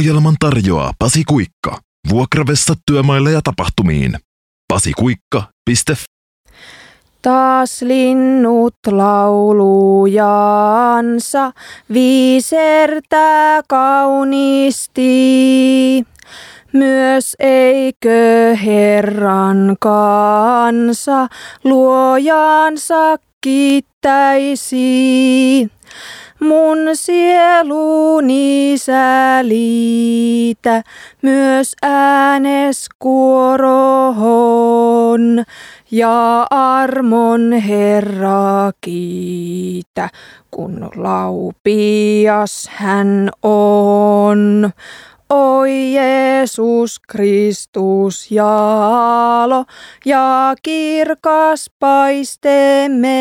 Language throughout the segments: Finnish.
Ohjelman tarjoaa Pasi Kuikka. Vuokravessa työmaille ja tapahtumiin. pasikuikka.fi Taas linnut laulujansa viisertää kauniisti. Myös eikö Herran kansa luojansa kiittäisi. Mun sieluni säliitä myös ääneskuorohon ja armon Herra kiitä, kun laupias hän on. Oi Jeesus Kristus jaalo ja kirkas paistemme.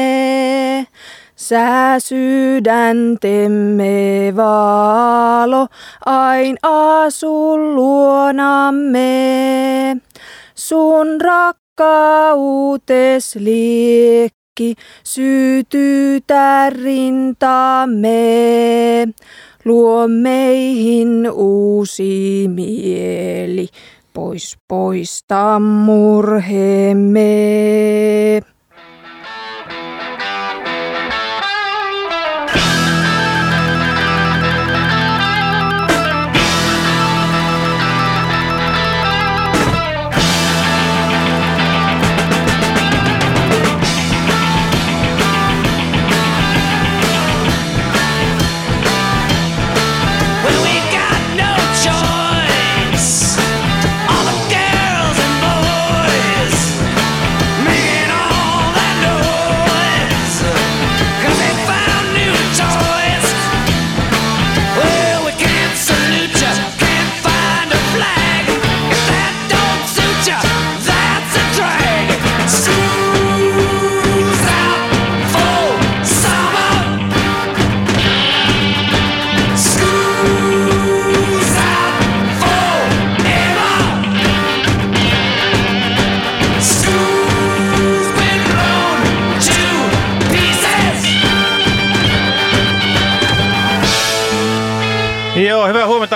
Sä sydäntemme valo, ain asu luonamme. Sun rakkautes liekki sytytä rintamme. Luo meihin uusi mieli, pois poista murheemme.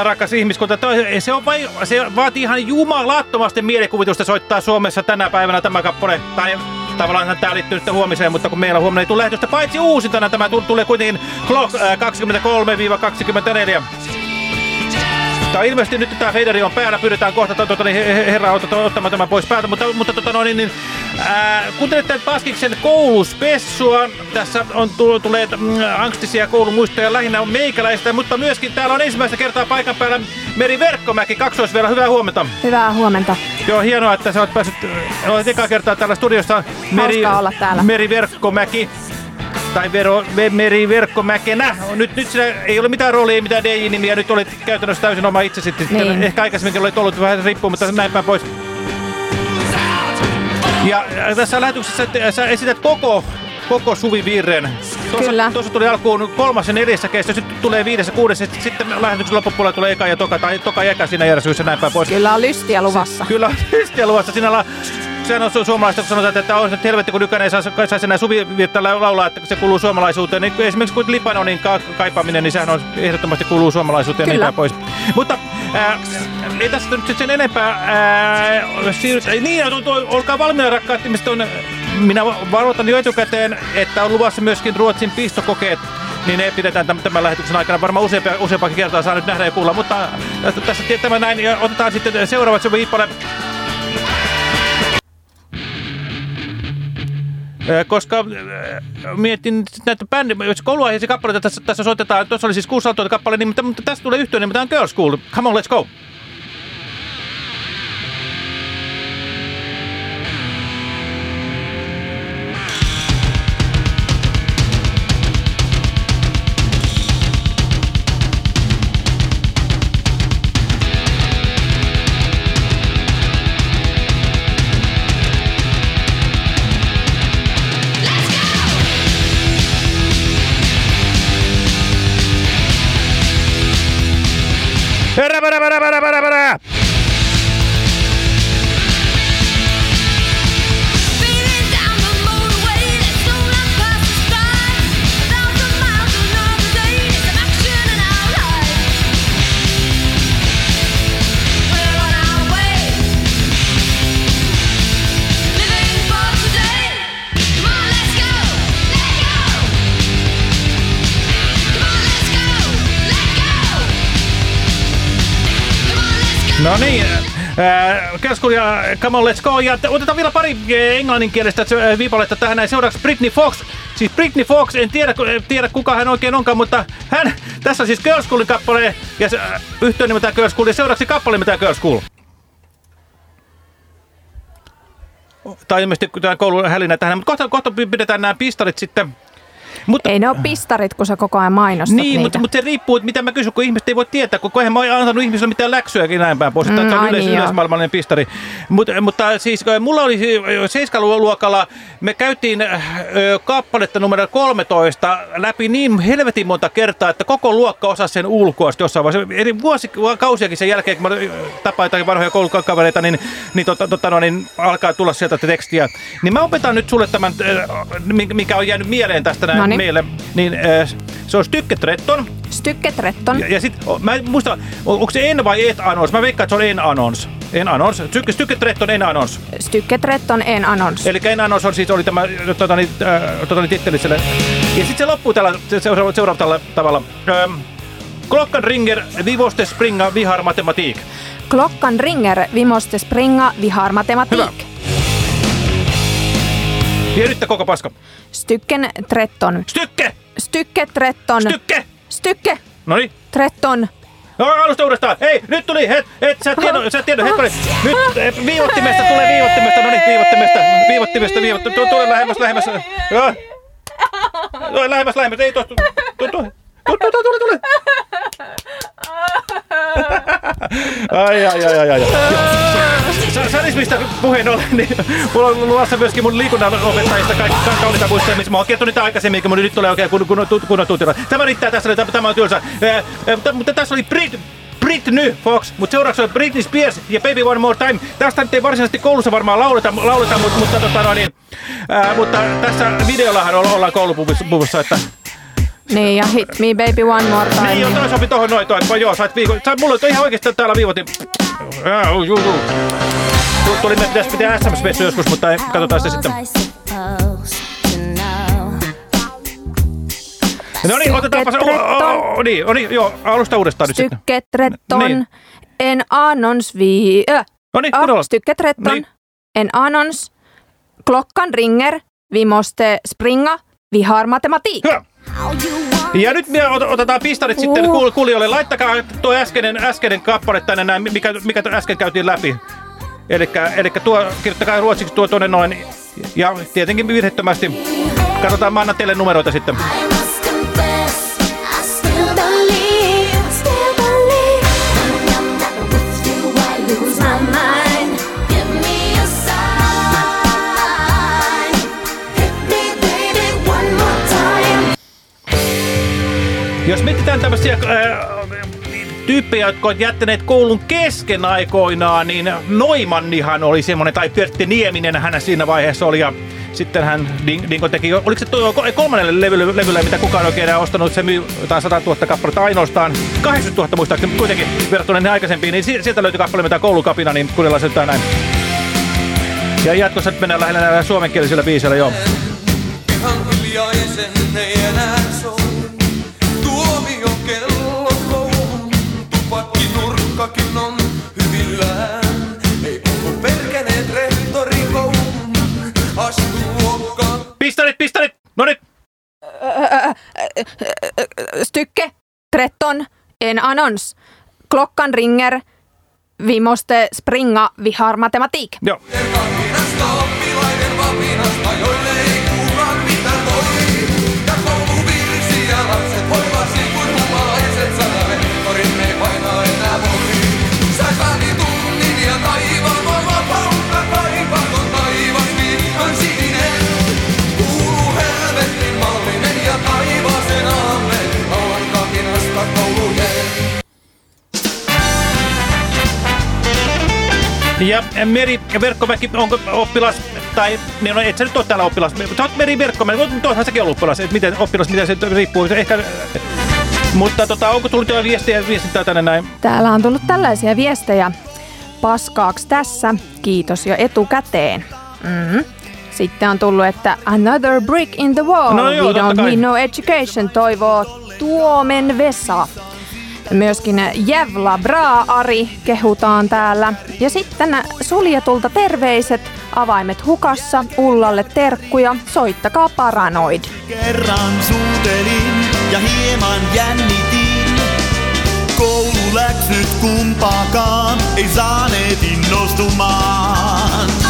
Huomenta rakas ihmiskunta. Se, on vai, se vaatii ihan jumalattomasti mielikuvitusta soittaa Suomessa tänä päivänä tämä kappale. Tai tavallaan tämä liittyy nyt huomiseen, mutta kun meillä huomenna ei tule lähetystä, paitsi uusintana tämä tu- tulee kuitenkin Clock äh, 23-24. Tämä ilmeisesti nyt tämä faderi on päällä, pyydetään kohta to, niin he- he- herra ot- ottamaan tämän pois päältä, mutta, mutta tota, no, niin, niin, ää, kuuntelette Paskiksen kouluspessua. Tässä on tullut tulee mm, angstisia koulumuistoja lähinnä meikäläistä, mutta myöskin täällä on ensimmäistä kertaa paikan päällä Meri Verkkomäki, kaksoisvela, hyvää huomenta. Hyvää huomenta. Joo, hienoa, että sä oot päässyt, äh, olet eka kertaa täällä studiossa. Täällä. Meri Verkkomäki. Tai Vero, Ve- Meri Verkkomäkenä. Nyt, nyt sinä, ei ole mitään roolia, ei mitään DJ-nimiä, nyt olit käytännössä täysin oma itse sitten. Niin. Ehkä aikaisemminkin olet ollut vähän riippuu, mutta näin päin pois. Ja äh, tässä lähetyksessä te- sä esität koko, koko suvivirren. Tuossa, Kyllä. Tuossa tuli alkuun kolmas ja neljässä kesto, sitten tulee viides ja kuudes, ja sitten lähetyksen loppupuolella tulee eka ja toka, tai toka ja eka siinä järjestyksessä näin päin pois. Kyllä on lystiä luvassa. Kyllä, lystiä luvassa. Siinä la, sehän on su- suomalaista, kun sanotaan, että on nyt helvetti, kun nykyään ei saa, saisi enää suvivirttä laulaa, että se kuuluu suomalaisuuteen. Niin esimerkiksi kun Libanonin ka kaipaaminen, niin sehän on ehdottomasti kuuluu suomalaisuuteen ja niin Kyllä. pois. Mutta ää, ei tässä nyt sen enempää ää, siirrytä. Niin, olkaa valmiina rakkaat ihmiset. On, minä varoitan jo etukäteen, että on luvassa myöskin Ruotsin pistokokeet. Niin ne pidetään tämän, tämän lähetyksen aikana varmaan useampia, useampakin kertaa saa nyt nähdä ja kuulla. Mutta tässä tämä näin ja otetaan sitten seuraavat se viippale. Koska mietin näitä bändi, jos kouluaiheisia kappaleita tässä, tässä soitetaan, tuossa oli siis kuusi autoita kappale, niin, mutta, mutta tästä tulee yhteen, niin tämä on Girls School. Come on, let's go. Come on, let's go. Ja otetaan vielä pari äh, englanninkielistä äh, viipaletta tähän näin. Seuraavaksi Britney Fox. Siis Britney Fox, en tiedä, en tiedä kuka hän oikein onkaan, mutta hän, tässä on siis Girls Schoolin kappale ja se, äh, yhteen nimeltään Girls School ja seuraavaksi kappale nimeltään Girls School. Tai ilmeisesti tämä koulun hälinä tähän, mutta kohta, kohta pidetään nämä pistarit sitten. Mutta Ei ne ole pistarit, kun sä koko ajan mainostat niin, niitä. mutta, mutta se riippuu, että mitä mä kysyn, kun ihmiset ei voi tietää, kun eihän mä oon antanut ihmisille mitään läksyäkin näin päin pois. Mm, se on yleis, niin, yleismaailmallinen pistari. Mut, mutta siis mulla oli 7-luokalla, me käytiin äh, kappaletta numero 13 läpi niin helvetin monta kertaa, että koko luokka osasi sen ulkoa jossain vaiheessa. Eri vuosikausiakin sen jälkeen, kun mä tapaan jotakin vanhoja koulukavereita, niin, niin, tota, tota, no, niin alkaa tulla sieltä tekstiä. Niin mä opetan nyt sulle tämän, mikä on jäänyt mieleen tästä näin Noniin. meille. Niin, äh, se on Stykketretton. Stykketretton. Ja, ja sit, mä en muista, on- onko se en vai et anons? Mä veikkaan, että se on en anons. En anons. Stykke, stykketretton en anons. Stykketretton en annons. Eli en anons on siis oli tämä tota, niin, äh, tota, niin. Ja sitten se loppuu tällä se, seuraava, seuraavalla tavalla. Ähm, Klockenringer, Vivoste Springa, Vihar Matematik. Klockan ringer, vi måste springa, vi har matematik. Hyvä. Ja nyt koko paska. Stycken tretton. Stykke! Stykke tretton. Stykke! Stykke No niin. tretton. No, alusta uudestaan. Hei, nyt tuli. Het, et, sä et tiedä, sä et tiedä, hetkinen. Nyt eh, viivottimesta tulee viivottimesta. No niin, viivottimesta. Viivottimesta, viivottimesta. Tule, tule lähemmäs, lähemmäs. Joo. Lähemmäs, lähemmäs. Ei tuosta. Tule. Tule, tule, tule, tule. Ai, ai, ai, ai, ai. Sa- Sadismista puheen ollen, niin mulla on luvassa myöskin mun liikunnan opettajista kaikki ka- kauniita muistoja, missä mä oon kertonut niitä aikaisemmin, mutta nyt tulee oikein kun, kun, kun, tuntilla. Tämä riittää tässä, tämä, on tylsä. Mutta, tässä oli Brit, Britney Fox, mutta seuraavaksi on Britney Spears ja Baby One More Time. Tästä nyt ei varsinaisesti koulussa varmaan lauleta, lauleta mutta, mutta, tota, no, niin, ää, mutta tässä videollahan olla- ollaan koulupuvussa, että Niin, ja hit me baby one more time. niin, joo, toi sopi tohon noin, toi, vai joo, sait viikon. Sä, mulla on ihan oikeesti täällä viivotin. Juu, juu. Tu- Tuli, me pitäisi pitää SMS-vessu joskus, mutta ei, katsotaan sitä sitten. No niin, otetaanpa se, o, o, o, niin, o, niin, joo, alusta uudestaan nyt sitten. 13. Niin. En annons vi... Äh, No niin, stycket 13. Niin. En annons. Klockan ringer. Vi måste springa. Vi har matematik. Hyvä. Ja nyt me ot- otetaan pistarit sitten Uh. kuul- kuulijoille. Laittakaa tuo äskeinen, äskeinen kappale tänne näin, mikä, mikä äsken käytiin läpi. Elikkä, elikkä tuo, kirjoittakaa ruotsiksi tuo tuonne noin. Ja tietenkin virhettömästi. Katsotaan, mä annan teille numeroita sitten. Jos mietitään tämmöisiä äh, tyyppejä, jotka on jättäneet koulun kesken aikoinaan, niin Noimannihan oli semmoinen, tai Pertti Nieminen hän siinä vaiheessa oli, ja sitten hän Ding- Dingo teki, oliko se tuo kolmannelle levylle, levylle, mitä kukaan oikein enää ostanut, se myy jotain 100 000 kappaletta ainoastaan, 80 000 muistaakseni, mutta kuitenkin verrattuna niihin aikaisempiin, niin si- sieltä löytyi kappale, mitä koulukapina, niin kuunnellaan se jotain näin. Ja jatkossa mennään lähellä näillä suomenkielisillä biiseillä, joo. Ihan hiljaisen ei enää. Tuomiokellot koulun, tupakkinurkkakin on hyvillään. Ei puhu perkeneet rehtori koulun, astuu luokkaan. Pistarit, pistarit! No niin, Stycke 13. En annons. Klockan ringer. Vi måste springa. Vi har matematik. joo. Kapinasta oppilaiden vapinasta, joille ei Ja Meri Verkkomäki, onko oppilas, tai niin no, et sä nyt ole täällä oppilas, sä oot Meri Verkkomäki, mutta oothan säkin ollut oppilas, että miten oppilas, miten se riippuu, ehkä, mutta tota, onko tullut jo viestiä, viestintää tänne näin? Täällä on tullut tällaisia viestejä. Paskaaks tässä? Kiitos jo etukäteen. Mm. Sitten on tullut, että another brick in the wall. No joo, We don't need no education, toivoo Tuomen Vesa. Myöskin Jävla Bra Ari kehutaan täällä. Ja sitten suljetulta terveiset, avaimet hukassa, Ullalle terkkuja, soittakaa Paranoid. Kerran suutelin ja hieman jännitin. Koululäksyt kumpaakaan ei saaneet innostumaan.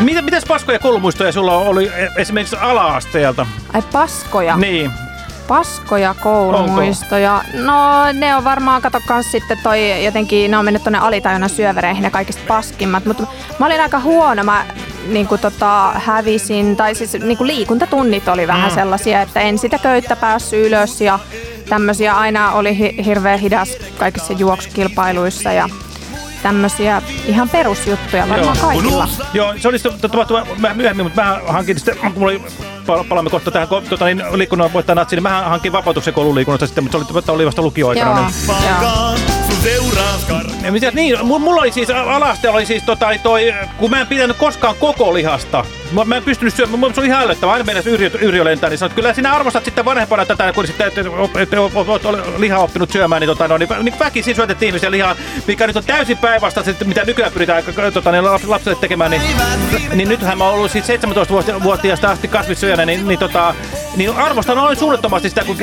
Mitä, mitäs paskoja koulumuistoja sulla oli e- esimerkiksi ala-asteelta? Ai paskoja. Niin. Paskoja koulumuistoja. No ne on varmaan, kato kans sitten toi jotenkin, ne on mennyt tonne alitajunnan syövereihin ne kaikista paskimmat. Mutta mä olin aika huono, mä niin kuin tota, hävisin, tai siis niin kuin liikuntatunnit oli vähän Mm. sellaisia, että en sitä köyttä päässyt ylös ja tämmöisiä aina oli hi- hirveän hidas kaikissa juoksukilpailuissa ja tämmöisiä ihan perusjuttuja varmaan Joo. kaikilla. Joo, se oli sitten tapahtuma mä myöhemmin, mutta mä hankin sitten, kun mulla oli, pal- palaamme kohta tähän tota, niin, liikunnan voittaa natsiin, niin mä hankin vapautuksen koululiikunnasta sitten, mutta se oli, oli vasta lukioaikana. Joo, Niin. joo. Pakaan sun seuraas kar... Ja mitä, niin, mu- mulla oli siis, alasteella oli siis tota, toi, kun mä en pitänyt koskaan koko lihasta. Mä, mä en pystynyt syömään, se oli ihan ällöttävää. Aina mennessä Yrjö, Yrjö lentää, niin sanoit, kyllä sinä arvostat sitten vanhempana tätä, kun sitten et, et, et, et, olet lihaa oppinut syömään, niin, tota, no, niin, niin väkisin syötettiin ihmisiä lihaa, mikä nyt on täysin päinvastaista, mitä nykyään pyritään tota, niin lap- lapsille tekemään. Niin, niin nythän mä oon ollut siis 17-vuotiaasta asti kasvissyöjänä, niin, niin, tota, niin arvostan noin suunnattomasti sitä, kun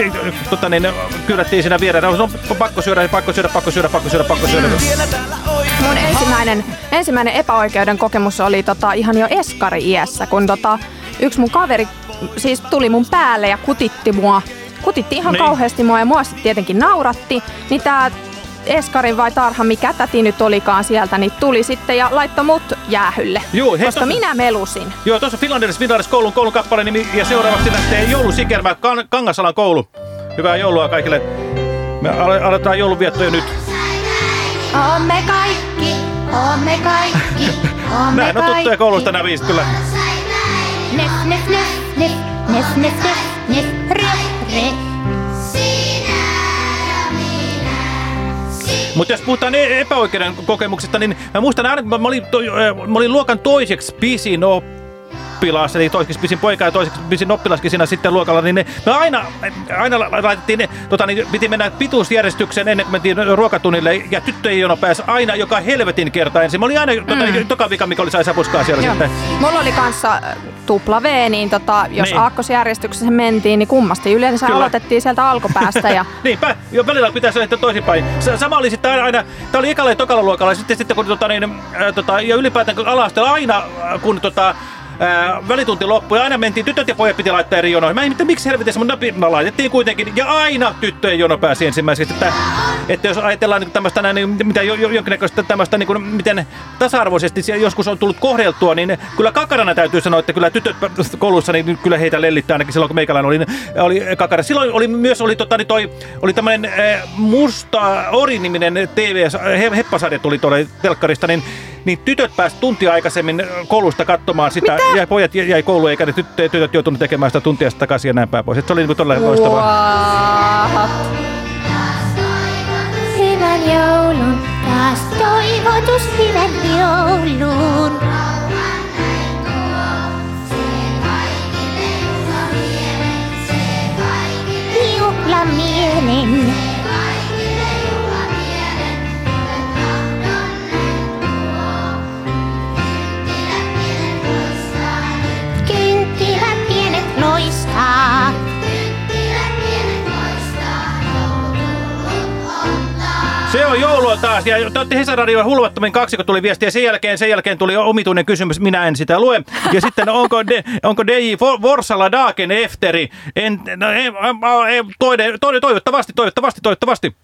tota, niin, kyllättiin siinä viereen. Se on pakko syödä, pakko syödä, pakko syödä, pakko syödä, pakko syödä. Mun ensimmäinen, ensimmäinen epäoikeuden kokemus oli tota, ihan jo eskari-iässä, kun tota, yksi mun kaveri siis tuli mun päälle ja kutitti mua. Kutitti ihan Niin. kauheasti mua ja mua sitten tietenkin nauratti. Niin tää Eskarin vai Tarha, mikä täti nyt olikaan sieltä, niin tuli sitten ja laittoi mut jäähylle. Juu, hei, koska tossa- minä melusin. Joo, tuossa Finlanders Finlanders koulun, koulun kappale nimi ja seuraavaksi lähtee Joulusikermä kan, Kangasalan koulu. Hyvää joulua kaikille. Me ale, aletaan joulunviettoja nyt. Oomme kaikki, oomme kaikki, oomme Näin on tuttuja koulusta nämä viisi kyllä. Nef, nef, nef, nef, nef, nef, nef, nef, re, re. Mutta jos puhutaan e- epäoikeuden kokemuksesta, niin mä muistan aina, kun mä olin, to, äh, mä olin luokan toiseksi pisin oppilas, eli toiseksi pisin poika ja toiseksi pisin oppilaskin siinä sitten luokalla, niin ne, me aina, aina la- laitettiin, ne, tota, niin piti mennä pituusjärjestykseen ennen kuin mentiin ruokatunnille, ja tyttöjen jono pääsi aina joka helvetin kerta ensin. Mä olin aina tota, niin, toka vika, mikä oli sai sapuskaa siellä Joo. sitten. Mulla oli kanssa äh, tupla V, niin tota, jos Niin. niin. aakkosjärjestyksessä mentiin, niin kummasti yleensä Kyllä. aloitettiin sieltä alkupäästä. Ja Niinpä, jo välillä pitäisi lähteä toisinpäin. Sama oli sitten aina, aina tämä oli ekalla ja tokalla luokalla, ja sitten, sitten kun tota, niin, ää, tota, ja ylipäätään kun ala aina, kun tota, ää, välitunti loppui, aina mentiin, tytöt ja pojat piti laittaa eri jonoihin. Mä en tiedä, miksi helvetissä, mutta me laitettiin kuitenkin, ja aina tyttöjen jono pääsi ensimmäiseksi. Että, että jos ajatellaan niin tämmöistä näin, niin, mitä jo, jo, jonkinnäköistä tämmöistä, niin kuin, miten tasa-arvoisesti joskus on tullut kohdeltua, niin kyllä kakarana täytyy sanoa, että kyllä tytöt koulussa, niin kyllä heitä lellittää ainakin silloin, kun meikäläinen oli, oli kakara. Silloin oli myös oli, tota, niin toi, oli tämmöinen Musta Ori-niminen TV, he, heppasarja tuli tuolle telkkarista, niin niin tytöt pääsivät tuntia aikaisemmin koulusta katsomaan sitä, Mitä? ja pojat jäi kouluun, eikä ne tyt, tytöt joutunut tekemään sitä tuntia sitä takaisin ja näin päin pois. Et se oli niin todella loistavaa. What? Hyvän joulun, taas toivotus hyvän joulun. Juhlamielen. Kynttilät on joulua taas, ja te olette Hesaradion hulvattomin kaksi, kun tuli viestiä. Sen jälkeen, sen jälkeen tuli omituinen kysymys, minä en sitä lue. Ja sitten onko, de, onko DJ Forsala Dagen Efteri? En, no, ei, ei, toide, toide, toivottavasti, toivottavasti, toivottavasti.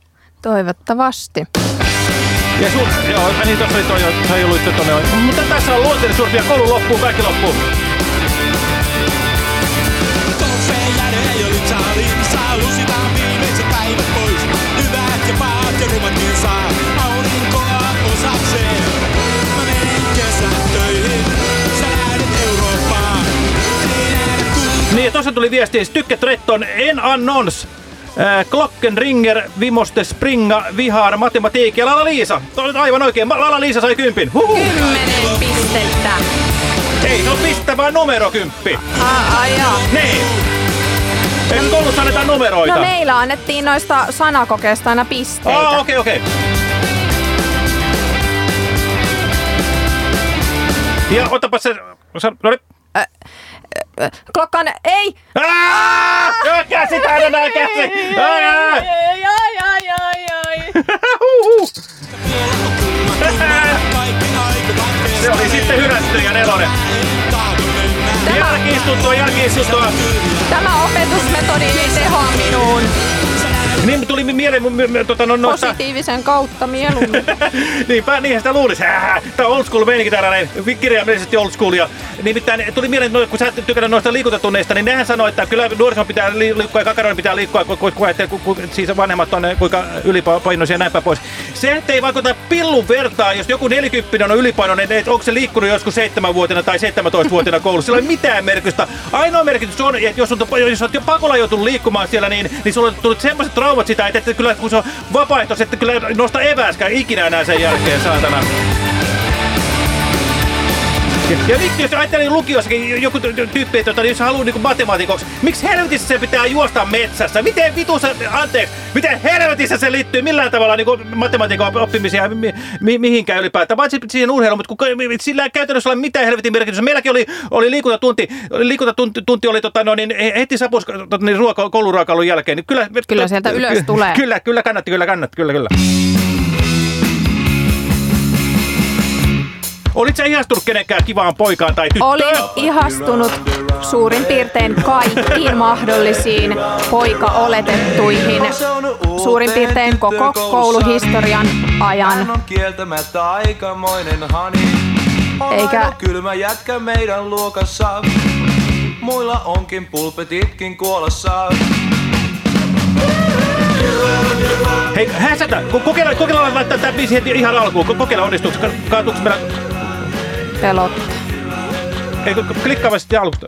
Toivottavasti. Ja sun, joo, niin tuossa oli toi, toi ollut tonne. Mutta tässä on luonteellisuus vielä koulu loppuun, kaikki loppuun. Jo nyt saaliin, saa lusitaan saa aurinkoa osakseen. Mä menen kesän töihin, sä lähdet Eurooppaan. Ei nähdä kun Niin, tuossa tuli viesti, Stykke Tretton, en annons. Äh, Glockenringer, Vimoste Springa, Vihar, Matematiikka ja Lala Liisa. Oli aivan oikein. Lala Liisa sai kympin. Huhu. Kymmenen pistettä. Ei, se on pistävä numero kymppi. Ah, ai. Niin. Eikö koulussa anneta numeroita? No meillä annettiin noista sanakokeista aina pisteitä. Ah, okei, okei. Ja otapa se... no niin. Klokkan, ei! Aaaa! Käsi täällä nää käsi! Ai, ai! Ai, ai, ai, ai. Se oli sitten hyrätty ja nelonen. Jälkiistuttua, jälkiistuttua. Tämä opetusmetodi ei tehoa minuun. Niin tuli mieleen mun, tota, no, noista... Positiivisen kautta mieluummin. Niinpä, niinhän sitä luulisi. Tää on old school meininki täällä näin, kirjaimellisesti old school. Ja, nimittäin tuli mieleen, no, kun sä et tykännyt noista liikuntatunneista, niin nehän sanoi, että kyllä nuorison pitää li- liikkua ja kakaroiden pitää liikkua, kun, kun, kun, kun, siis vanhemmat on kuinka ylipainoisia ja näin päin pois. Se että ei vaikuta pillun vertaa, jos joku 40 on ylipainoinen, että onko se liikkunut joskus 7-vuotiaana tai 17-vuotiaana koulussa. Sillä ei ole mitään merkitystä. Ainoa merkitys on, että jos, on, jos olet jo pakolla joutunut liikkumaan siellä, niin, niin sulla on tullut semmoiset traumat sitä, että, kyllä kun se on vapaaehtoisesti, että kyllä nosta evääskään ikinä enää sen jälkeen, saatana. Ja, miksi jos ajattelee lukiossakin joku ty- ty- tyyppi, että jos haluaa niinku matemaatikoksi, miksi helvetissä se pitää juosta metsässä? Miten vitussa, anteeksi, miten helvetissä se liittyy millään tavalla niinku matematiikan oppimiseen ja mi, mi, mihinkään ylipäätään? Vain si- siihen urheiluun, mutta kun sillä ei käytännössä ole mitään helvetin merkitystä. Meilläkin oli, oli liikuntatunti, liikuntatunti tunti oli tota, no, niin, heti sapus tota, niin, ruoka, kouluruokailun jälkeen. Niin kyllä, Kyllä sieltä ylös tulee. Kyllä, kyllä kannatti, kyllä kannatti, kyllä, kyllä. Olit sä ihastunut kenenkään kivaan poikaan tai tyttöön? Olin ihastunut suurin piirtein kaikkiin mahdollisiin poika-oletettuihin suurin piirtein koko kouluhistorian ajan. On kieltämättä aikamoinen hani. Eikä- kylmä jätkä meidän luokassa. Muilla onkin pulpetitkin kuolossa. Hei, häsätä! Ko- Kokeilla, kokeillaan laittaa tää biisi heti ihan alkuun. Ko- Kokeilla onnistuuko, ka- kaatuuko meillä... Pelottaa. Ei, ko- klikkaa vaan sitten alusta.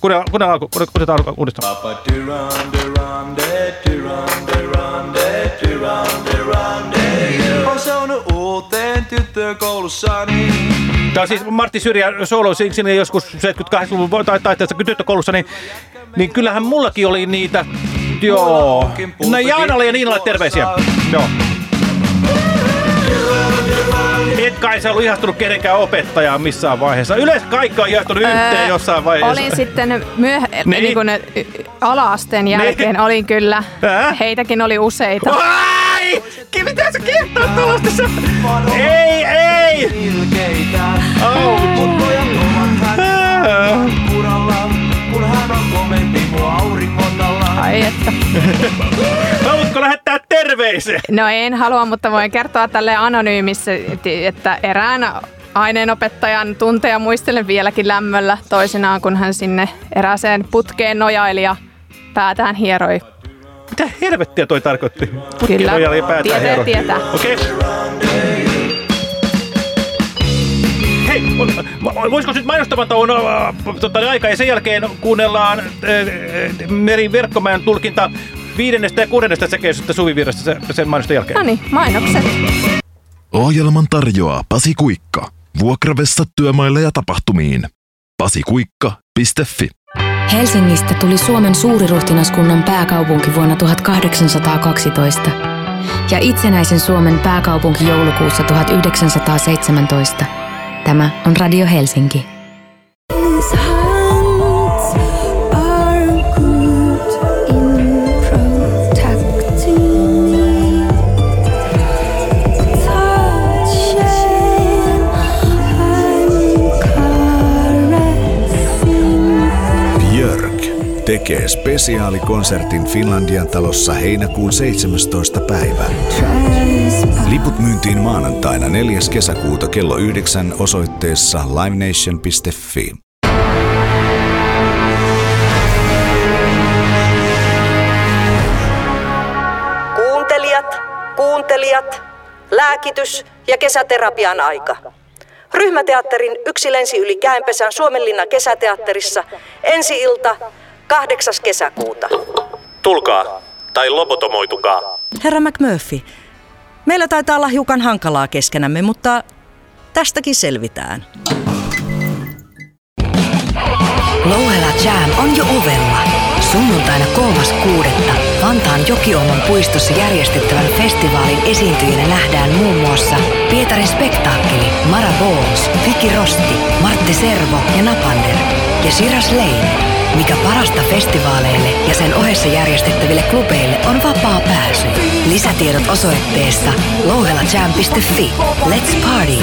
Kuunnellaan kuunnellaan alku, kuunnellaan alku uudestaan. Durande, Durande, Durande, Durande. On saanut uuteen tyttöön koulussani. Tää on siis Martti Syrjä solo sinne joskus 78-luvun tai taiteessa tyttökoulussa, niin, niin kyllähän mullakin oli niitä. Joo. No Jaanalle ja Niinalle terveisiä. Joo. Et kai sä ollut ihastunut kenenkään opettajaan missään vaiheessa. Yleensä kaikki on ihastunut yhteen Öö, jossain vaiheessa. Olin sitten myöh- Niin. niin. niin y- ala-asteen jälkeen olin kyllä. Ää? Heitäkin oli useita. Ai! Ki- Mitä sä kehtaat tuollaista? sä- Ei, ei! Kun hän on mua alla. Ai että. Haluatko lähettää terveisiä? No en halua, mutta voin kertoa tälle anonyymissä, että erään aineenopettajan tunteja muistelen vieläkin lämmöllä toisinaan, kun hän sinne erääseen putkeen nojaili ja päätään hieroi. Mitä helvettiä toi tarkoitti? Kyllä. Putkinojalla ja päätään Tietää, hero. tietää. Okei. Hei, voisiko nyt mainostavan tauon äh, tota, aika ja sen jälkeen kuunnellaan äh, äh, Merin Verkkomäen tulkinta viidennestä ja kuudennesta sekeisyystä suvivirrasta se, sen mainosten jälkeen. No niin, mainokset. Ohjelman tarjoaa Pasi Kuikka. Vuokravessa työmaille ja tapahtumiin. pasikuikka.fi Helsingistä tuli Suomen suuriruhtinaskunnan pääkaupunki vuonna 1812 ja itsenäisen Suomen pääkaupunki joulukuussa 1917. Tämä on Radio Helsinki. Tekee spesiaalikonsertin Finlandian talossa heinäkuun 17. päivä. Liput myyntiin maanantaina 4. kesäkuuta kello 9 osoitteessa livenation.fi. Kuuntelijat, kuuntelijat, lääkitys ja kesäterapian aika. Ryhmäteatterin Yksi lensi yli käenpesän Suomenlinnan kesäteatterissa ensi ilta 8. kesäkuuta. Tulkaa, tai lobotomoitukaa. Herra McMurphy, meillä taitaa olla hiukan hankalaa keskenämme, mutta tästäkin selvitään. Louhela Jam on jo ovella. Sunnuntaina 3.6. Vantaan Jokiomon puistossa järjestettävän festivaalin esiintyjinä nähdään muun muassa Pietarin Spektaakkeli, Mara Balls, Viki Rosti, Martti Servo ja Napander ja Shiras Leine. Mikä parasta festivaaleille ja sen ohessa järjestettäville klubeille on vapaa pääsy. Lisätiedot osoitteessa louhelajam.fi. Let's party!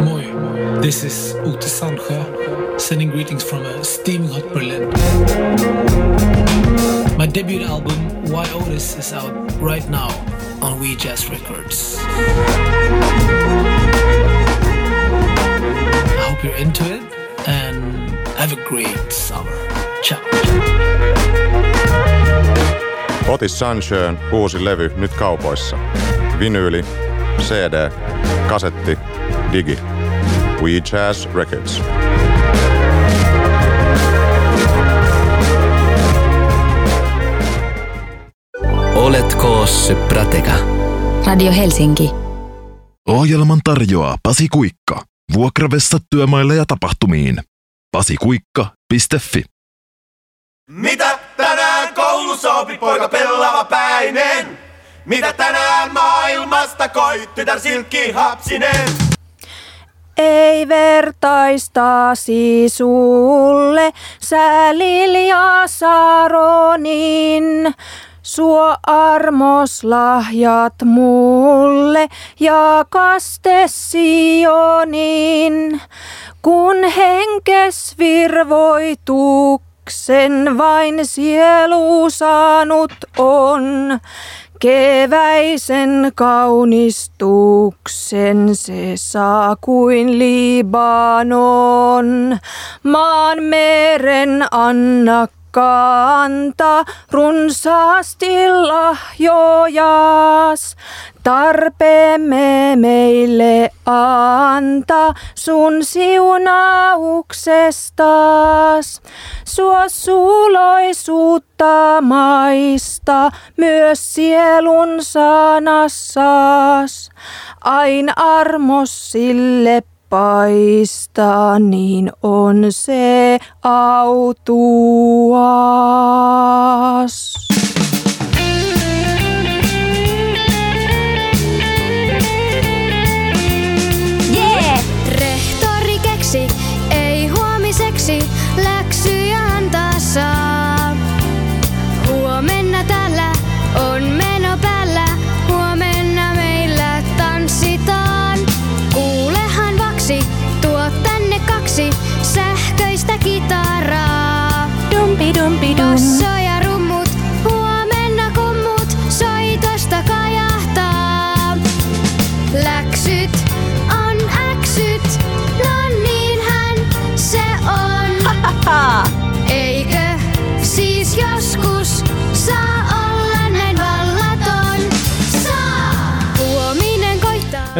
Moi, this is Ute Sandsjö, sending greetings from a steaming hot Berlin. My debut album, Why Otis, is out right now on We Jazz Records. I hope you're into it and have a great summer. Ciao. Otis Sunshine, uusi levy, nyt kaupoissa. Vinyyli, CD, kasetti, digi. We Jazz Records. Oletko se Prateka? Radio Helsinki. Ohjelman tarjoaa Pasi Kuikka. Vuokravessa työmaille ja tapahtumiin. pasikuikka.fi Mitä tänään koulussa opi poika pellava päinen? Mitä tänään maailmasta koit tytär silkki hapsinen? Ei vertaistasi sulle, sä Lilja Saronin. Suo armos lahjat mulle ja kaste Sionin. Kun henkes virvoituksen vain sielu saanut on, Keväisen kaunistuksen se saa kuin Libanon. Maan meren anna kanta runsaasti lahjojas. Tarpeemme meille anta sun siunauksestas. Suo suloisuutta maista myös sielun sanassas. Ain armos sille paistaa, niin on se autuas.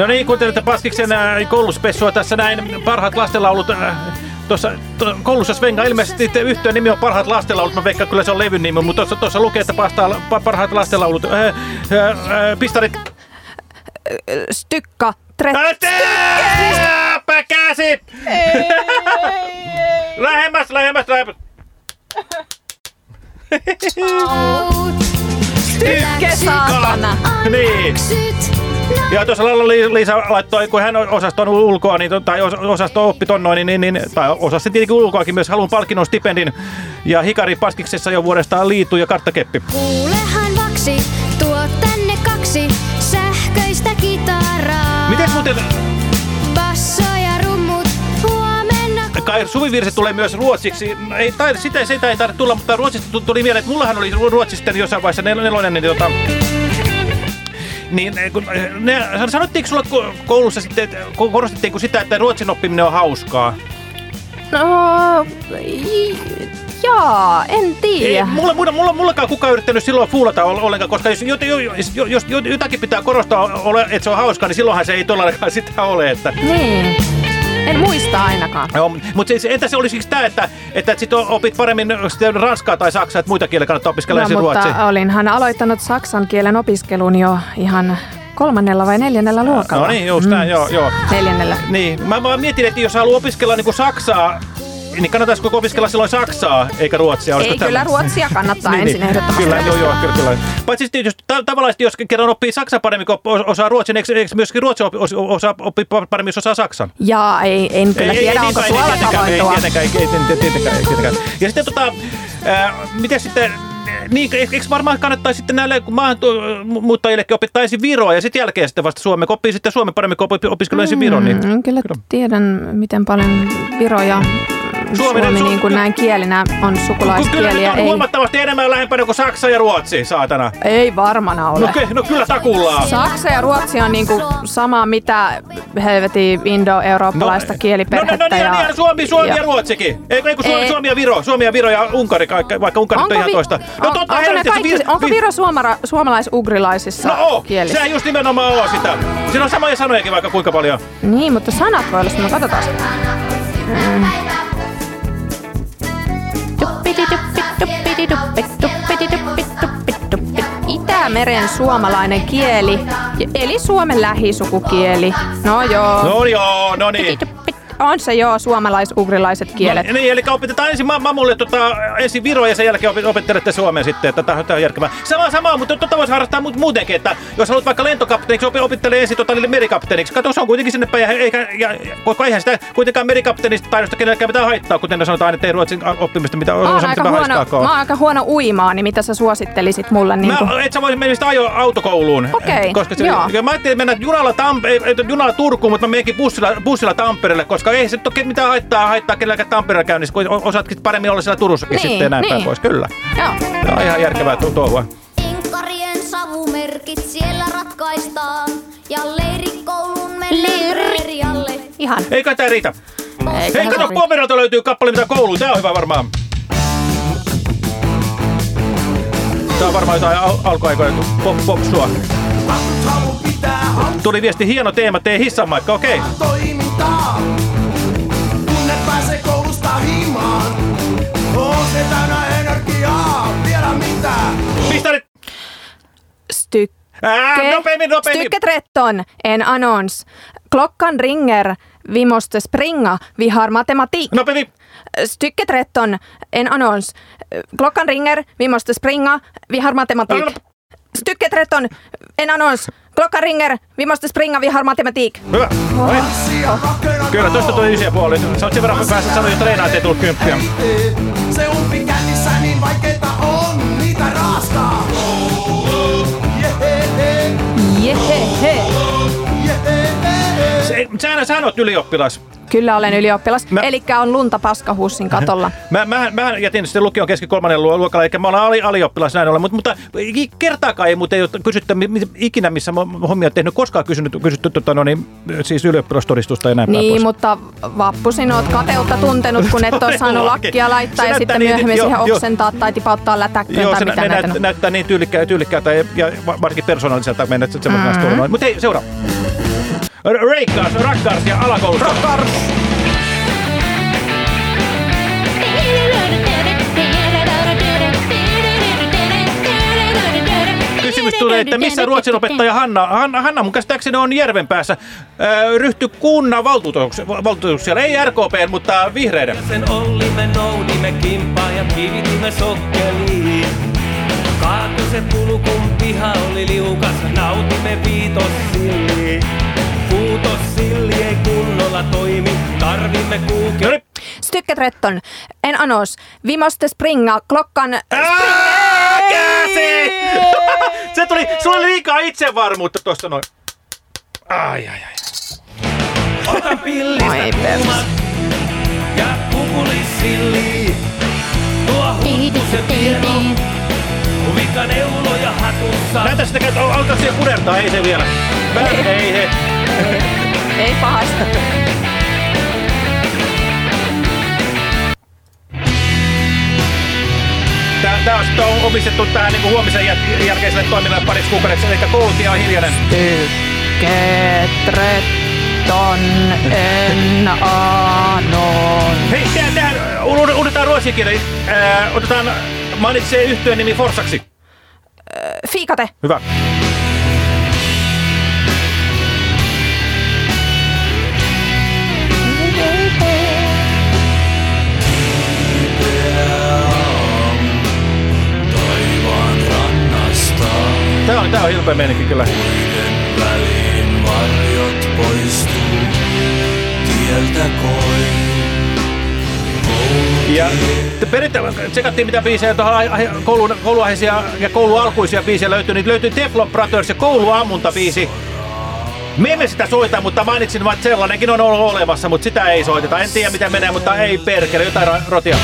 No niin, kuuntelette Paskiksen äh, kouluspessua tässä näin. Parhaat lastenlaulut. Äh, Tuossa to, koulussa Svenga ilmeisesti yhtiön nimi on Parhaat lastenlaulut. Mä veikkaan kyllä se on levyn nimi, mutta tuossa, tuossa lukee, että pastaa, pa, Parhaat lastenlaulut. Äh, äh, äh, pistarit. Stykka. Tre... Ääpä käsi! Lähemmäs, lähemmäs, lähemmäs. Stykke saatana. Niin. Ja tuossa Liisa laittoi, kun hän osaston ulkoa, niin, tai os- osasto oppi ton noin, niin, niin, tai osasi tietenkin ulkoakin myös, haluan palkinnon stipendin. Ja Hikari Paskiksessa jo vuodestaan liitu ja karttakeppi. Kuulehan vaksi, tuo tänne kaksi sähköistä kitaraa. Miten muuten, Basso ja rummut, huomenna kai suvivirsi tulee myös ruotsiksi. Ei, tai, sitä, sitä ei tarvitse tulla, mutta ruotsista tu- tuli mieleen, että mullahan oli ruotsista jossain vaiheessa nel- nelonen, niin tota, niin, eh, kun, eh, ne, sanottiinko sulla ko- koulussa sitten, korostettiinko sitä, että ruotsin oppiminen on hauskaa? No, jaa, en Ei, tiedä. mulla, mulla, mulla, mullakaan kukaan yrittänyt silloin fuulata ol- ollenkaan, koska jos, jos, jos, jos, jotakin pitää korostaa, että se on hauskaa, niin silloinhan se ei todellakaan sitä ole. Että. Niin. En muista ainakaan. Joo, mutta siis, entä se olisiko tämä, että, että sit opit paremmin ranskaa tai saksaa, että muita kieliä kannattaa opiskella No, ensin mutta ruotsia? olinhan aloittanut saksan kielen opiskelun jo ihan kolmannella vai neljännellä luokalla. No niin, just mm. näin, joo, joo. Neljännellä. Niin, mä vaan mietin, että jos haluaa opiskella niin kuin Saksaa, niin kannattaisiko opiskella silloin Saksaa eikä Ruotsia? Olisiko Ei, kyllä tämä- Ruotsia kannattaa Niin, ensin niin. ehdottomasti. Kyllä, joo, joo, kyllä, kyllä. Paitsi jos, ta- tavallaan, jos kerran oppii Saksaa paremmin kuin osaa Ruotsia, niin eikö, eikö myöskin Ruotsia opi, os, osaa, oppii paremmin, jos osaa Saksan? Jaa, ei, en kyllä tiedä, onko niin, tuolla tietenkään, ei, havaintoa. tietenkään, ei, tietenkään, ei, tietenkään. Ja sitten tota, ää, miten sitten, niin, eikö varmaan kannattaisi sitten näille maahanmuuttajillekin opettaa ensin Viroa ja sitten jälkeen sitten vasta Suomea, kun oppii sitten Suomen paremmin, kun opi- opiskelee ensin Viron. Niin. Mm, kyllä tiedän, miten paljon Viro Suomi, Suomi- niin kuin näin kielinä on Kyllä sukulaiskieliä. nyt on Ei, huomattavasti enemmän lähempänä kuin Saksa ja Ruotsi, saatana. ei varmana ole. No, ky- no kyllä takuullaan. Saksa ja Ruotsi on niinku sama mitä helvetin indo-eurooppalaista kieliperhettä. No, no, niin, ja, niin, Suomi, Suomi ja, ja- Ruotsikin. Eikö, eikö Suomi, Ei. Suomi ja Viro? Suomi ja Viro ja Unkari, kaikki- vaikka Unkari on ihan toista. No on, totta, onko, ne kaikki, vi- onko vi- Viro suomara, suomalais-ugrilaisissa No oo, kielissä? sehän just nimenomaan on sitä. Siinä on samoja sanojakin vaikka kuinka paljon. Niin, mutta sanat voi olla, no katsotaan. Mm. Itämeren suomalainen kieli, eli Suomen lähisukukieli. No joo. No joo, no niin. On se joo, suomalais-ugrilaiset kielet. No, niin, eli opetetaan ensin ma- mamulle tota, ensin Viro ja sen jälkeen opet- opettelette Suomea sitten, että tämä on järkevää. Sama sama, mutta tota voisi harrastaa mu- muutenkin, että jos haluat vaikka lentokapteeniksi, opi- opettelee ensin tota, merikapteeniksi. Kato, se on kuitenkin sinne päin, ja, eikä, ja, koska eihän sitä kuitenkaan merikapteenista taidosta kenellekään mitään haittaa, kuten sanotaan, että ei ruotsin oppimista oon, osaamista vähän haiskaakaan. mä oon aika huono uimaa, niin mitä sä suosittelisit mulle? Niin kuin... Mä, et sä voisi mennä sitä ajo autokouluun. Okei, koska se, joo. ja Mä ajattelin mennä junalla, Tamp- junalla Turkuun, mutta mä menenkin bussilla, bussilla Tampereelle, koska ei se toki mitään haittaa, haittaa kenelläkään Tampereella käynnissä, kun osaatkin paremmin olla siellä Turussakin Niin, sitten näin päin niin. pois. Kyllä. Joo. Tämä on ihan järkevää touhua. Enkarien savumerkit siellä ratkaistaan. Ja leirikoulun mennään. Ihan. Ei kai tää riitä. Eikä Hei, kato, Pomeralta löytyy kappale mitä kouluun. Tää on hyvä varmaan. Tää on varmaan jotain al- alkuaikoja pop popsua. Tuli viesti, hieno teema, tee hissanmaikka, okei. Okay. Täynnä energiaa. Vielä mitä? Mistä nyt? Stykke. Ää, nopeammin, nopeammin. Stycke 13, en annons. Klockan ringer, vi måste springa, vi har matematik. Nopeammin. Stycke 13, en annons. Klockan ringer, vi måste springa, vi har matematik. Stycke 13, en annons. Klockan ringer, vi måste springa, vi har matematik. Hyvä. No niin. Kyllä, tosta tuli ysiä puoli. Sä oot sen verran päästä sanoa, että Leena ei tullut kymppiä. Se umpi kännissä niin vaikeeta on, niitä raastaa. Jehehe, Jehehe. Sä, sä oot ylioppilas. Kyllä olen ylioppilas. Mä- Eli on lunta paskahussin katolla. Mä, mä, mä jätin sitten lukion kesken kolmannen luo- luokalla, eli mä olen ali, alioppilas näin ollen, mutta, mutta kertaakaan ei muuten mi- ikinä, missä mä hommia tehnyt, koskaan kysynyt, kysytty tota, no niin, siis ylioppilastodistusta ja näin Niin, mutta vappusin oot kateutta tuntenut, kun et ole saanut lakkia laittaa ja näyttää sitten niin- myöhemmin joo, siihen joo. oksentaa tai tipauttaa lätäkköön Joo, tai se mitä nä, näitä näyt, on. näyttää niin tyylikkä, tyylikkäältä ja, ja va- varsinkin persoonalliselta mennä, tuolla noin. Mutta hei, seuraa. Reikkaas, rakkaars ja alakoulusta. Rakkaars! Kysymys tulee, että missä ruotsin opettaja Hanna, Hanna, Hanna mun käsittääkseni on Järvenpäässä, öö, ryhtyi kunnan valtuutuksia, valtuutuksia, ei RKP, mutta vihreiden. Sen Olli me noudimme kimpaan ja kivitimme sokkeliin. Kaatu se pulu kun piha oli liukas, nautimme viitossilliin. Kuutossilli ei kunnolla toimi, tarvimme kuuke... Stycke 13. En annons. Vi måste springa. Klockan... Käsi! Se tuli, sulla oli liikaa itsevarmuutta tuossa noin. Ai, ai, ai. Otan pillistä kuumat ja kukulissilliin. Tuo huttu se pieno, vika neuloja hatussa. Näytä sitä, että alkaa siihen punertaa, ei se vielä. Mä, ei he. Ei pahasta. Tää, tää on sitten omistettu tähän niin huomisen jäl- jälkeiselle toiminnalle pariksi kuukaudeksi, eli koulutie on hiljainen. Stycke 13. En annons. Hei, tää, tää, unohdetaan ruotsin kieli. Äh, otetaan, mainitsee yhtyön nimi Forsaksi. Fiikate. Hyvä. Tää on hilpeä meininki kyllä. väliin varjot poistuu, tieltä koi. Ja periaatteessa tsekattiin mitä biisejä tuohon koulun, kouluaiheisia ja koulualkuisia biisejä löytyy, niin löytyy Teflon Brothers ja kouluammuntabiisi. Me emme sitä soita, mutta mainitsin vain, että sellainenkin on ollut olemassa, mutta sitä ei soiteta. En tiedä miten menee, mutta ei perkele, jotain rotia.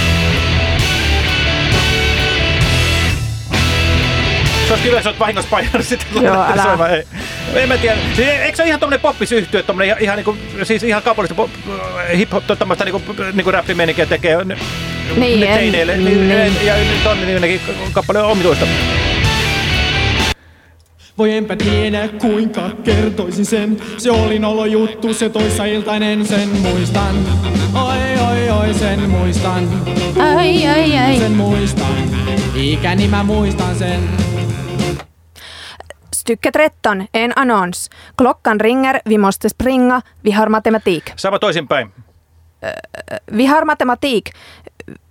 Se olisi kyllä, jos olet vahingossa painanut sitä. Joo, älä. soimaan, Ei. En mä tiedä. Siis Eikö se ole ihan tommonen poppisyhtyö, tommonen ihan, ihan niinku, siis ihan kaupallista pop, hip-hop, tämmöistä niinku, niinku räppimeininkiä tekee Niin, ne en- teineille. niin. Niin. Ja nyt on niin kappale omituista. Voi enpä tiedä kuinka kertoisin sen. Se oli nolo juttu, se toissa iltainen, sen muistan. Oi oi oi, sen muistan. Ai ai ai. Sen muistan. Ikäni mä muistan sen. Stycke 13, en annons. Klockan ringer, vi måste springa, vi har matematik. Sama toisinpäin. Vi har matematik,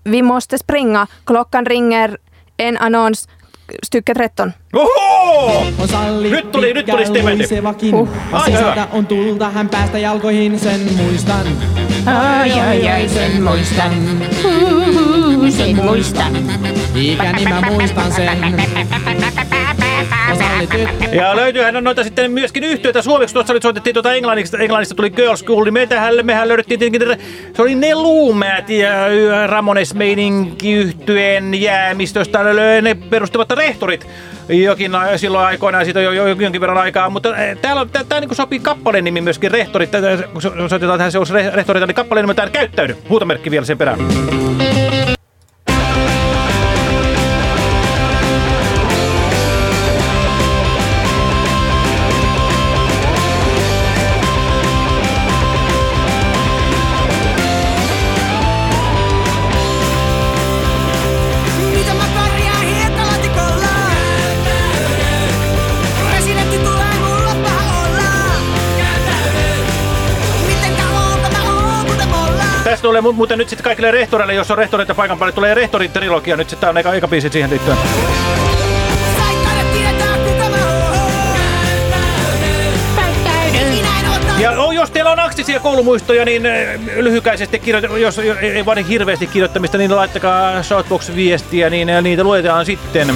vi måste springa, klockan ringer, en annons. Stycke 13. Oho! Nyt tuli, nyt tuli stipendi. Huh. Aika hyvä. On tulta, hän päästä jalkoihin, sen muistan. Ai ai ai, sen muistan. Sen muistan. Ikäni mä muistan sen. Ja löytyyhän noita sitten myöskin yhtiöitä suomeksi. Tuossa nyt soitettiin tuota englannista, englannista tuli Girls School, niin mehän, mehän löydettiin tietenkin, se oli ne Luumäät ja Ramones meininki yhtyeen jäämistöstä. Ne perustivat rehtorit jokin silloin aikoinaan, siitä jo, jo, jonkin verran aikaa, mutta eh, täällä tää niin sopii kappaleen nimi myöskin rehtorit, kun so- soitetaan tähän se olisi re- rehtoreita, niin kappaleen nimeltään käyttäydy, huutomerkki vielä sen perään. Tulee mu- muuten nyt sitten kaikille rehtoreille, jos on rehtoreita paikan päälle, tulee rehtoritrilogia nyt sitten, on eka, eka biisi siihen liittyen. Ja oh, jos teillä on aktisia koulumuistoja, niin eh, lyhykäisesti kirjoita, jos ei- vaadi hirveästi kirjoittamista, niin laittakaa Shoutbox-viestiä, niin eh, niitä luetaan sitten.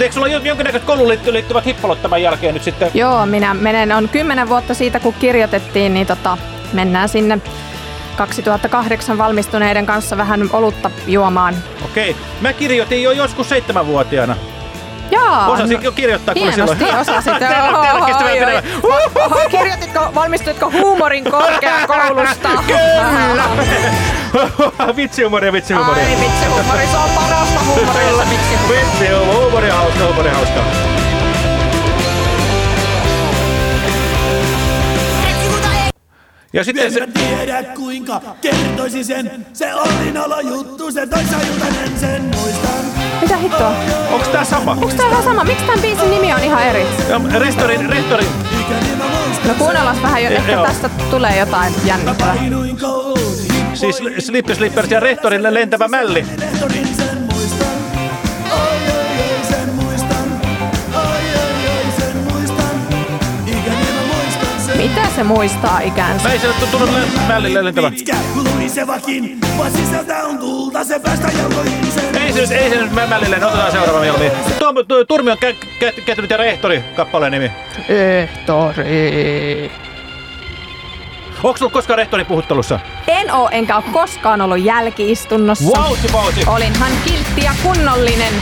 Eikö sulla jo- jonkinnäköiset liitty- liittyvät hippalot tämän jälkeen nyt sitten? Joo, minä menen, on kymmenen vuotta siitä kun kirjoitettiin, niin tota, mennään sinne 2008 valmistuneiden kanssa vähän olutta juomaan. Okei. Mä kirjoitin jo joskus seitsemänvuotiaana. Jaa, Osasin jo kirjoittaa, kun Hienosti silloin. osasit. Oho, Kirjoititko, valmistuitko huumorin korkeakoulusta? Kyllä! vitsihumoria, vitsihumoria. Ai vitsi, huumori, se on parasta huumorilla, vitsi. Vitsi, huumoria hauska, huumoria hauska. Ja sitten se, mä tiedä kuinka kertoisin sen. Se oli nolo juttu, se toissa iltanen sen muistan. Mitä hittoa? onks tää sama? Onks tää ihan sama? Miksi tämän biisin nimi on ihan eri? Ja Rehtorin, rehtorin. No kuunnellaan vähän, jo, ehkä Joo. tästä tulee jotain jännittävää. Siis Slipper Slippers ja rehtorin lentävä mälli. rehtorin se muistaa ikänsä? Mä ei se nyt tunnu mällille lentävä. Pitkä luisevakin, vaan sisältä on tulta, se päästä jalkoihin sen. Ei se nyt, ei se nyt mä- mällille, no otetaan seuraava mieluummin. Tuo, tuo Turmi on kä- kä- kätynyt ja rehtori kappaleen nimi. Ehtori. Onko sulla koskaan rehtori puhuttelussa? En oo enkä oo koskaan ollut jälkiistunnossa. Vauhti, vauhti. Olinhan kiltti ja kunnollinen.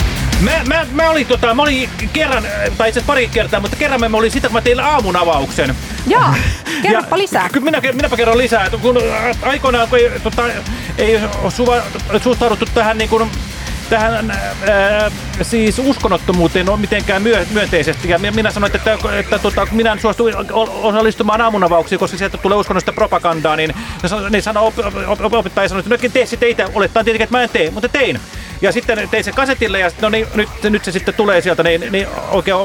Mä, mä, mä olin, tota, mä olin kerran, äh, tai itse pari kertaa, mutta kerran mä olin sitä, kun mä tein aamun avauksen. Jaa, kerropa lisää. Kyllä minä, minäpä kerron lisää. Kun äh, aikoinaan kun ei, tota, ei suva, suhtauduttu tähän niin kuin, tähän ää, siis uskonnottomuuteen on mitenkään myö, myönteisesti. Ja mi- minä sanoin, että, että, että tota, minä en suostu osallistumaan aamunavauksiin, koska sieltä tulee uskonnollista propagandaa, niin, ne sano- op, op, op, opettaja sanoi, että nytkin tee sitten itse. Olettaen tietenkin, että mä en tee, mutta tein. Ja sitten tein sen kasetille ja no niin, nyt, nyt se sitten tulee sieltä, niin, niin oikein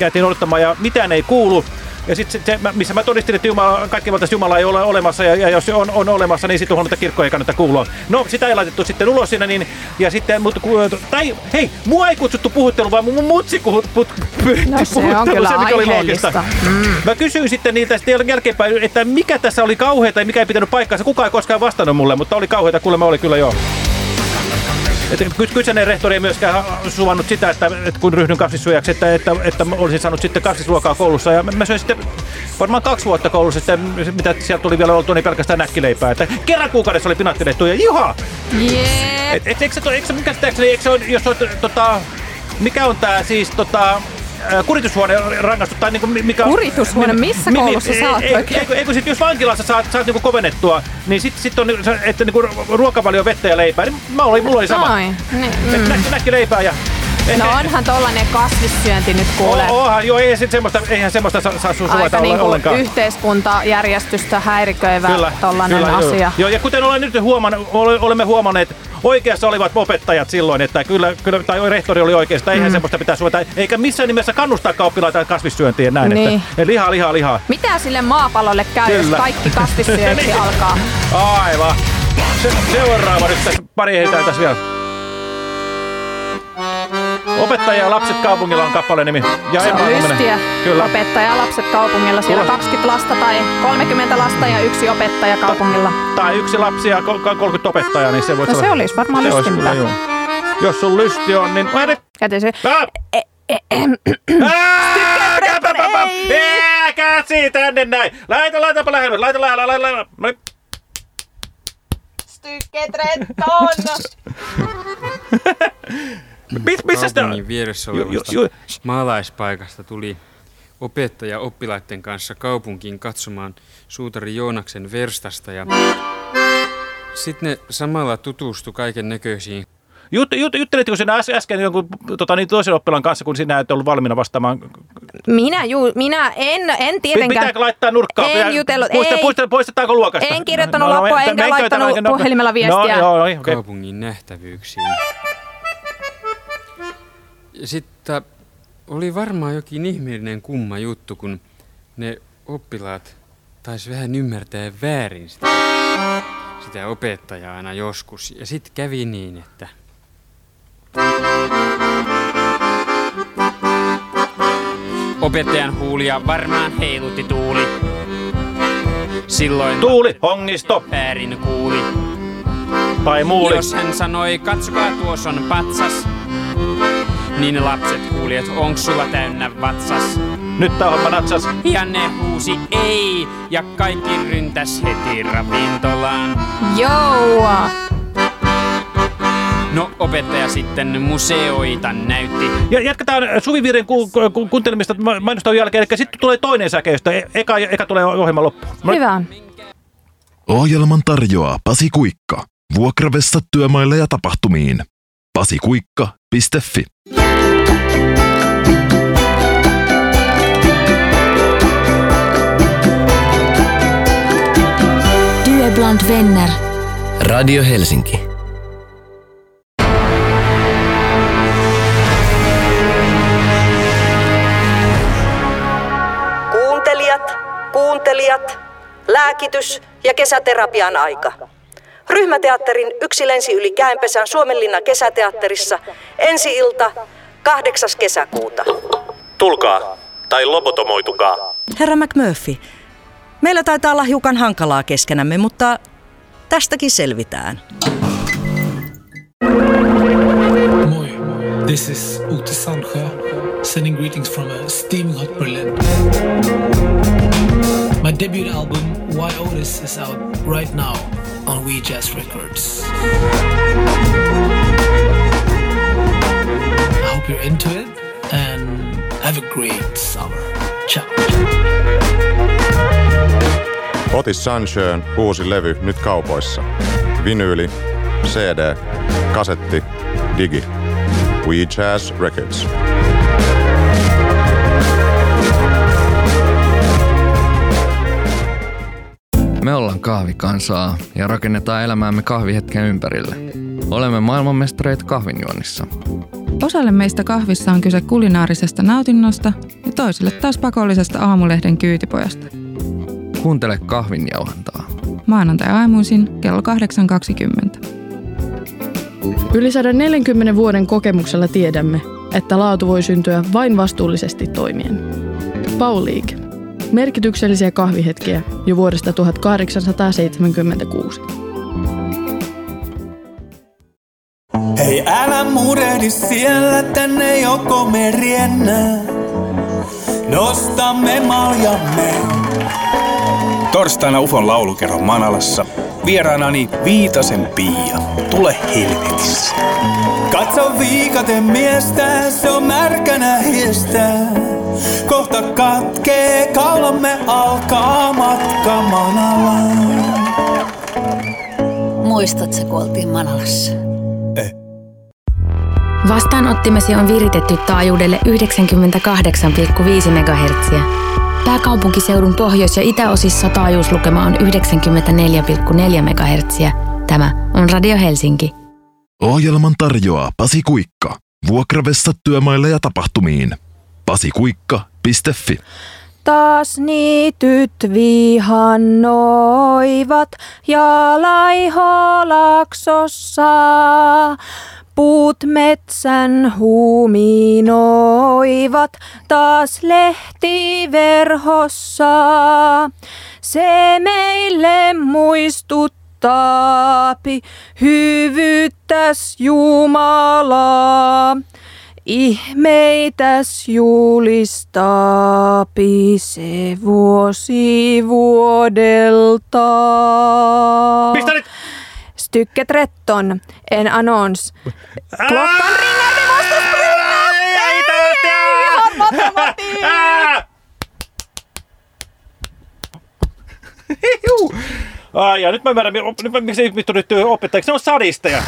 jäätiin odottamaan ja mitään ei kuulu. Ja sitten se, missä mä todistin, että Jumala, kaikkivaltaista Jumala ei ole olemassa, ja, ja jos se on, on olemassa, niin sitten huono, että kirkko ei kannata kuulua. No, sitä ei laitettu sitten ulos siinä, niin, ja sitten, mutta, ku- tai hei, mua ei kutsuttu puhutteluun, vaan mun mutsi kuhut, put, pyritti No se on kyllä se mikä oli loogista. Mm. Mä kysyin sitten niitä sitten jälkeenpäin, että mikä tässä oli kauheata ja mikä ei pitänyt paikkaansa. Kukaan ei koskaan vastannut mulle, mutta oli kauheata, kuulemma oli kyllä joo. Kyseinen rehtori ei myöskään suvannut sitä, että, että kun ryhdyn kasvissyöjäksi, että, että, että olisin saanut sitten kasvisruokaa koulussa. Ja mä, söin sitten varmaan kaksi vuotta koulussa, sitten, mitä sieltä tuli vielä oltua, niin pelkästään näkkileipää. Että kerran kuukaudessa oli pinattilehtu ja iha! Jee. Et, et, eikö se, to- eikö se mun käsittääkseni, eikö se ole, jos on, tota, mikä on tää siis tota, kuritushuone rangaistus tai niinku mi- mikä on- Kuritushuone? Missä mi- mi- koulussa sä oot ei- oikein? Eikö, eikö sit, jos vankilassa saat, saat niinku kovennettua, niin sit, sit on, niinku että niinku ruokavalio vettä ja leipää, niin mä olin, mulla oli sama. Ai, niin, Mm. näkki leipää ja... No onhan tollanen kasvissyönti nyt kuule. O- Onhan, joo, ei sit semmoista, eihän semmoista saa, saa su- suvaita niinku ollenkaan. yhteiskuntajärjestystä häiriköivä tollanen joo. asia. Joo, ja kuten olen nyt huomannut, ole- olemme huomanneet, oikeassa olivat opettajat silloin, että kyllä, kyllä tai rehtori oli oikeassa, eihän Mm. semmoista pitää suojata, eikä missään nimessä kannustaa oppilaita kasvissyöntiin näin, Niin. että lihaa, lihaa, lihaa. Mitä sille maapallolle käy, jos Kyllä. kaikki kasvissyönti Niin. alkaa? Aivan. Se, seuraava nyt pari heitä tässä vielä. Opettaja ja lapset kaupungilla on kappaleen nimi. Ja Se on lystiä. Kyllä. Opettaja lapset kaupungilla. Siellä Kuule. 20 lasta tai 30 lasta ja yksi opettaja kaupungilla. Tai yksi lapsi ja kol- 30 opettajaa, niin se voisi No se olisi varmaan se olisi lystimpää. Jos sun lysti on, niin... Ääni! Käti se. Ah! Ää, käsi tänne näin! Laita, laitapa lähemmäs, laita, laita, laita, laita, laita. Stycke 13! Mis, missä sitä... Kaupungin vieressä olevasta ju- maalaispaikasta tuli opettaja oppilaiden kanssa kaupunkiin katsomaan suutari Joonaksen verstasta ja sitten ne samalla tutustu kaiken näköisiin Jut, jut, juttelitteko sinä äs- äsken jonkun tota, niin toisen oppilaan kanssa, kun sinä et ollut valmiina vastaamaan? Minä, ju, minä en, en tietenkään. Pitääkö laittaa nurkkaan? En jutellut, Poista, ei. poista, poistetaanko luokasta? En kirjoittanut lappua, en- enkä menkö laittanut tämän- no- puhelimella viestiä. No, joo, okei. kaupungin nähtävyyksiin. Ja sitten oli varmaan jokin ihmeellinen kumma juttu, kun ne oppilaat taisi vähän ymmärtää väärin sitä, sitä opettajaa aina joskus. Ja sitten kävi niin, että Opettajan huulia varmaan heilutti tuuli. Silloin Tuuli, hongisto. väärin kuuli. Tai muuli. Jos hän sanoi, katsokaa tuossa on patsas, niin lapset kuuli, että onks sulla täynnä vatsas. Nyt tää homma natsas. Ja ne huusi ei, ja kaikki ryntäs heti ravintolaan. Joo! No opettaja sitten museoita näytti. Ja jatketaan Suviviiren ku, ku, kuuntelemista ma- mainostan jälkeen, eli sitten tulee toinen säke, josta e- eka, eka tulee ohjelman loppuun. No, Hyvä. Ohjelman tarjoaa Pasi Kuikka. Vuokravessat työmaille ja tapahtumiin. pasikuikka.fi bland vänner. Radio Helsinki. Kuuntelijat, kuuntelijat, lääkitys ja kesäterapian aika. Ryhmäteatterin Yksi lensi yli Käenpesän Suomenlinnan kesäteatterissa ensi ilta 8. kesäkuuta. Tulkaa tai lobotomoitukaa. Herra McMurphy, meillä taitaa olla hiukan hankalaa keskenämme, mutta tästäkin selvitään. Moi, this is Ute Sandsjö, sending greetings from a steaming hot Berlin. My debut album, Why Otis, is out right now on We Jazz Records. I hope you're into it and have a great summer. Ciao. Otis Sunshine, uusi levy, nyt kaupoissa. Vinyyli, CD, kasetti, digi. We Jazz Records. Me ollaan kahvikansaa ja rakennetaan elämäämme kahvihetken ympärille. Olemme maailmanmestareita kahvinjuonnissa. Osalle meistä kahvissa on kyse kulinaarisesta nautinnosta ja toisille taas pakollisesta aamulehden kyytipojasta. Kuuntele kahvinjauhantaa. Maanantai-aamuisin kello 8.20. Yli 140 vuoden kokemuksella tiedämme, että laatu voi syntyä vain vastuullisesti toimien. Pauliik. Merkityksellisiä kahvihetkiä jo vuodesta 1876. Hei älä murehdi siellä, tänne joko me riennää. Nostamme maljamme. Torstaina Ufon laulukerro Manalassa. Vieraanani Viitasen Pia. Tule helvetissä. Katso viikaten miestä, se on märkänä hiestä. Kohta katkee kaulamme, alkaa matka Manalaan. Muistatko, kun oltiin Manalassa? Vastaanottimesi on viritetty taajuudelle 98,5 MHz. Pääkaupunkiseudun pohjois- ja itäosissa taajuuslukema on 94,4 MHz. Tämä on Radio Helsinki. Ohjelman tarjoaa Pasi Kuikka. Vuokravessa työmaille ja tapahtumiin. pasikuikka.fi Taas niityt vihannoivat ja laiholaksossa. Puut metsän huuminoivat taas lehtiverhossa. Se meille muistuttaapi hyvyyttäs Jumalaa. Ihmeitäs julistaapi se vuosi vuodelta. Mistä nyt? Stycket 13, en annons. Klockan ringer, vi måste springa! Ei, Ihan matematik! Juu. Ai, ja nyt mä ymmärrän, nyt mä, miksi ihmiset ryhtyy opettajiksi. Ne on sadisteja.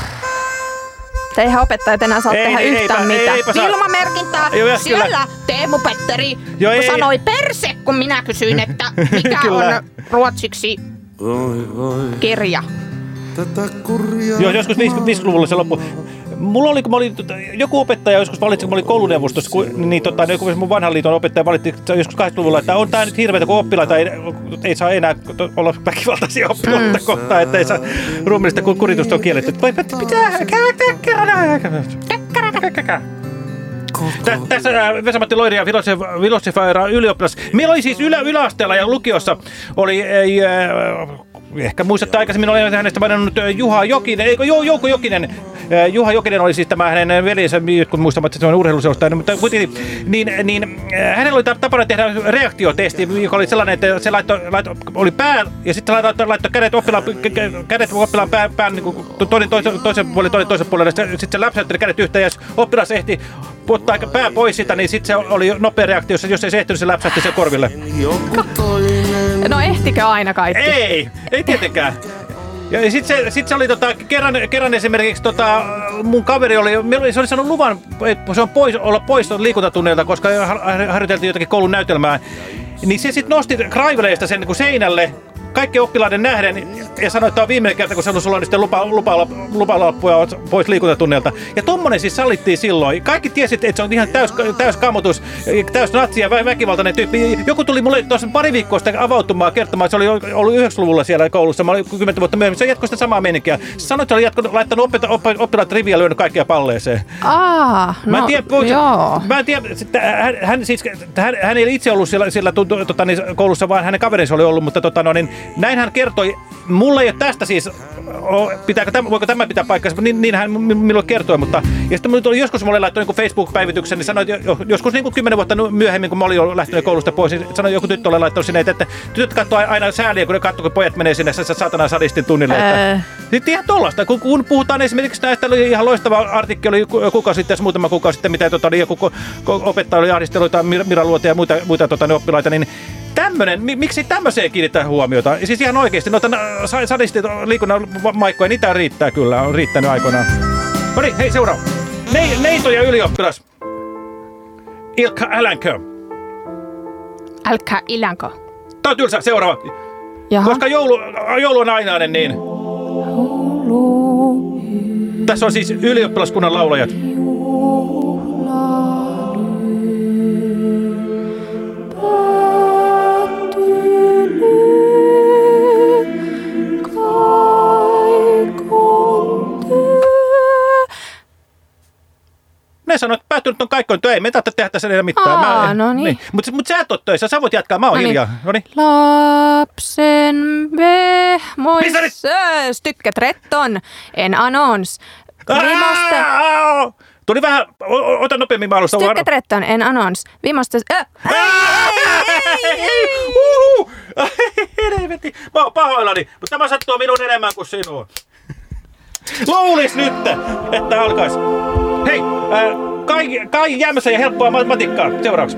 Eihän opettajat enää saa Ei, tehdä ei, yhtään eipä- mitään. eipä saa. Joo, Siellä kyllä. Teemu Petteri Joo, ei- sanoi perse, kun minä kysyin, että mikä on ruotsiksi kirja. Joo, joskus 50-luvulla se loppu. Mulla oli, kun mä olin, tota, joku opettaja joskus valitsi, kun mä olin kouluneuvostossa, kun, niin tota, joku mun vanhan liiton opettaja valitti joskus 80-luvulla, että on tää nyt hirveätä, kun oppilaita ei, ei saa enää olla väkivaltaisia oppilaita mm. kohtaan, että ei saa ruumillista kun kuritusta on kielletty. Voi pitää Tä, tässä Vesa-Matti Loiri ja filosofaira ylioppilas. Meillä oli siis ylä, yläasteella ja lukiossa oli, ei, äh, ehkä muistatte aikaisemmin, olen hänestä maininnut äh, Juha Jokinen, eikö Jou, Jouko Jokinen. Juha Jokinen oli siis tämä hänen veljensä, jotkut muistavat, että se on urheiluselostaja, mutta kuitenkin, niin, niin hänellä oli ta- tapana tehdä reaktiotesti, joka oli sellainen, että se laittoi, laittoi oli pää ja sitten laittoi, laittoi kädet oppilaan, kä- kä- kädet oppilaan pään, pään niin kuin toinen toisen, toisen toinen toisen puolelle, sitten se läpsäytteli kädet yhteen ja oppilas ehti ottaa pää pois sitä, niin sitten se oli nopea reaktio, jos ei se ehtinyt, se läpsähti sen korville. No ehtikö aina kaikki? Ei, ei tietenkään. Ja sitten se, sit se oli tota, kerran, kerran esimerkiksi tota, mun kaveri oli, se oli saanut luvan, että se on pois, olla pois liikuntatunnilta, koska har- harjoiteltiin jotakin koulun näytelmää. Niin se sitten nosti kraiveleista sen niin seinälle, kaikki oppilaiden nähden ja sanoi, että tämä on viimeinen kerta, kun on sulla on sitten lupa, lupa, lupalappuja pois liikuntatunnilta. Ja tommonen siis sallittiin silloin. Kaikki tiesitte, että se on ihan täys, täys kammotus, täys natsi ja vä- väkivaltainen tyyppi. Joku tuli mulle tuossa pari viikkoa sitten avautumaan kertomaan, että se oli ollut 90-luvulla siellä koulussa. Mä olin 10 vuotta myöhemmin. Se jatkoi sitä samaa meininkiä. Se sanoi, että se oli jatkonut, laittanut oppita, oppi, oppilaat riviä ja lyönyt kaikkia palleeseen. Aa, Mä en no, tiedä, joo. Mä en tiedä, hän, hän, siis, hän, hän ei itse ollut siellä, siellä tota, niin, koulussa, vaan hänen kaverinsa oli ollut, mutta tota, no, niin, näin hän kertoi. Mulla ei ole tästä siis, pitääkö tämä, voiko tämä pitää paikkansa, niin, niin hän mi- minulle kertoi, mutta ja sitten oli joskus mulle laittoi niin Facebook-päivityksen, niin sanoi, joskus niin kuin kymmenen vuotta myöhemmin, kun mä olin lähtenyt koulusta pois, niin sanoi joku tyttö oli laittanut sinne, että, että tytöt katsoo aina sääliä, kun ne katsoo, kun pojat menee sinne saatana sadistin tunnille. Että, sitten ihan tollasta, kun, kun puhutaan esimerkiksi näistä, oli ihan loistava artikkeli ku- kuukausi sitten, muutama kuukausi sitten, mitä tota, oli joku ko- ko- opettaja oli ahdisteluita, Mir- Mira Luote ja muita, muita tota, ne oppilaita, niin tämmönen, mi, miksi tämmöiseen kiinnittää huomiota? Siis ihan oikeasti, noita sa- sadistit liikunnan maikkoja, niitä riittää kyllä, on riittänyt aikoinaan. No niin, hei seuraava. Ne, neito ja ylioppilas. Ilkka Älänkö. Älkää ilänko. Tää on tylsä, seuraava. Jaha. Koska joulu, joulu on ainainen, niin... Tässä on siis ylioppilaskunnan laulajat. Nyt on kaikkoin. Ei me tarvitse tehdä tässä enää mitään. Aa, no niin. Mutta mut sä et ole töissä, sä voit jatkaa. Mä oon No niin. hiljaa. No niin. Lapsen vehmoissa stycket retton en måste... Aa! Tuli vähän, ota nopeammin mä alusta. Stycket retton en annons. Vi måste... Äh, Uhu! Helvetti. Mä oon pahoillani, mutta tämä sattuu minun enemmän kuin sinua. Luulis nyt, että alkais. Hei, äh, Kai, Kai Jämsä ja helppoa matikkaa. Seuraavaksi.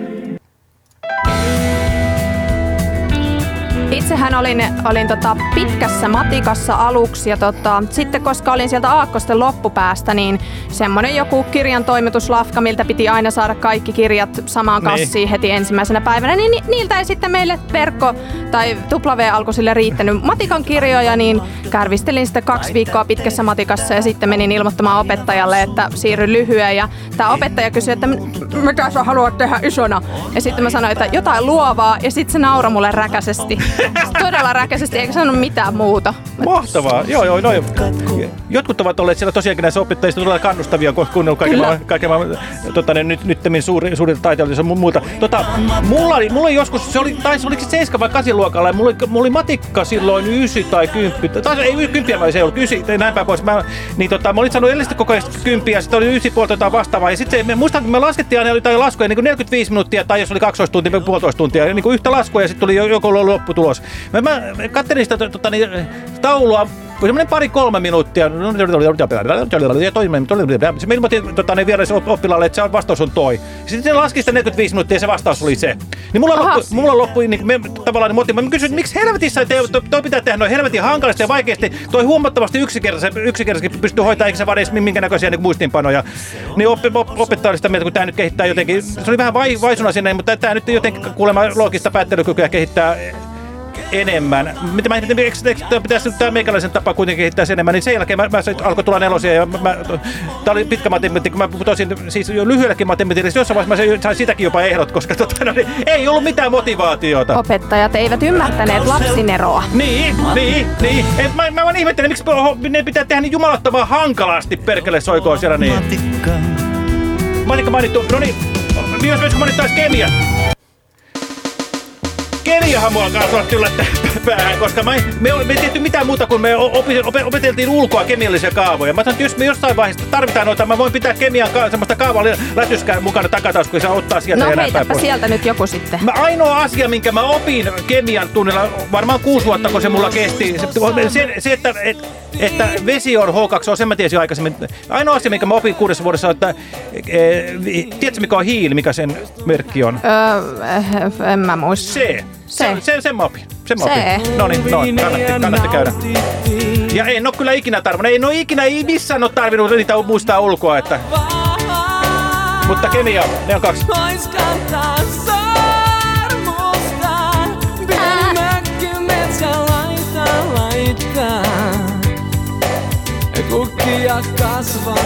Itsehän olin, olin tota pitkässä matikassa aluksi ja tota, sitten koska olin sieltä aakkosten loppupäästä, niin semmonen joku kirjan toimituslafka, miltä piti aina saada kaikki kirjat samaan Niin. kassiin heti ensimmäisenä päivänä, niin ni- niiltä ei sitten meille verkko tai W alkoi sille riittänyt matikan kirjoja, niin kärvistelin sitten kaksi viikkoa pitkässä matikassa ja sitten menin ilmoittamaan opettajalle, että siirryn lyhyen ja tämä opettaja kysyi, että "M- mitä sä haluat tehdä isona? Ja sitten mä sanoin, että jotain luovaa ja sitten se nauroi mulle räkäisesti. Todella räkäisesti, eikä sanonut mitään muuta. Mahtavaa. Joo, joo, noin. Jotkut ovat olleet siellä tosiaankin näissä opettajista todella kannustavia, kun kuunnellut kaiken maailman, kaiken maailman tota, ne nyt, nyttemmin suuri, suurilta taiteilijoilta ja mu- muuta. Tota, mulla, oli, mulla oli joskus, se oli, taisi oliko se 7 vai 8 luokalla, ja mulla oli, mulla oli matikka silloin 9 tai 10, tai ei 10 vai se ei ollut, 9, tai näin päin pois. Mä, niin tota, mä olin saanut edellisestä koko ajan 10 ja sitten oli 9 puolta jotain vastaavaa. Ja sitten me muistan, että me laskettiin aina jotain laskuja, niin kuin 45 minuuttia, tai jos oli 12 tuntia, puolitoista tuntia, niin kuin yhtä laskua, ja sitten tuli jo- joku lopputulos. Mä, mä katselin sitä tota, niin, taulua, semmoinen pari-kolme minuuttia. Se ilmoitin tota, ne vieressä oppilaalle, että se vastaus on toi. Sitten se laski sitä 45 minuuttia ja se vastaus oli se. Niin mulla loppui, mulla loppui niin, me, tavallaan niin motiivi. Mä kysyin, että miksi helvetissä te, toi, toi pitää tehdä noin helvetin hankalasti ja vaikeasti. Toi huomattavasti yksinkertaisesti, yksinkertaisesti pystyy hoitamaan, eikä se vaadi edes minkä näköisiä niin muistiinpanoja. Niin oppi, op, opettaja oli sitä mieltä, kun tämä nyt kehittää jotenkin, se oli vähän vai, vaisuna sinne, mutta tämä nyt jotenkin kuulemma loogista päättelykykyä kehittää enemmän. Mitä mä en eikö, tämä pitäisi nyt tämä meikäläisen tapa kuitenkin kehittää enemmän, niin sen jälkeen mä, mä alkoi tulla nelosia ja mä, mä, tää oli pitkä matematiikka, mä putosin siis jo lyhyelläkin matematiikassa, jossain vaiheessa mä sain sitäkin jopa ehdot, koska tota, no, niin, ei ollut mitään motivaatiota. Opettajat eivät ymmärtäneet lapsineroa. Niin, niin, niin. Et mä, mä vaan ihmettelen, miksi ne pitää tehdä niin jumalattoman hankalasti perkele soikoon siellä niin. Matikka mainittu, no niin, jos myös mainittaisi kemia. Kemiahan mua tulla kyllä päähän, koska mä, me, me ei tehty mitään muuta kuin me opeteltiin ulkoa kemiallisia kaavoja. Mä sanoin, että jos me jossain vaiheessa tarvitaan noita, mä voin pitää kemian ka, semmoista kaavaa lätyskää mukana takataskuun ja ottaa sieltä No ja näin päin pois. sieltä nyt joku sitten. Mä ainoa asia, minkä mä opin kemian tunnilla, varmaan kuusi vuotta, kun se mulla kesti, se, se, se että, et, että vesi on H2O, sen mä tiesin aikaisemmin. Ainoa asia, minkä mä opin kuudessa vuodessa, on, että e, tiedätkö mikä on hiili, mikä sen merkki on? Öö, en mä muista. C. Se, se, sen mä opin. Sen mä opin. No niin, no, kannatti, kannatti käydä. Ja en oo kyllä ikinä tarvinnut, en oo ikinä, ei missään oo tarvinnut niitä muistaa ulkoa, että... Mutta kemia, ne on kaksi. Kantaa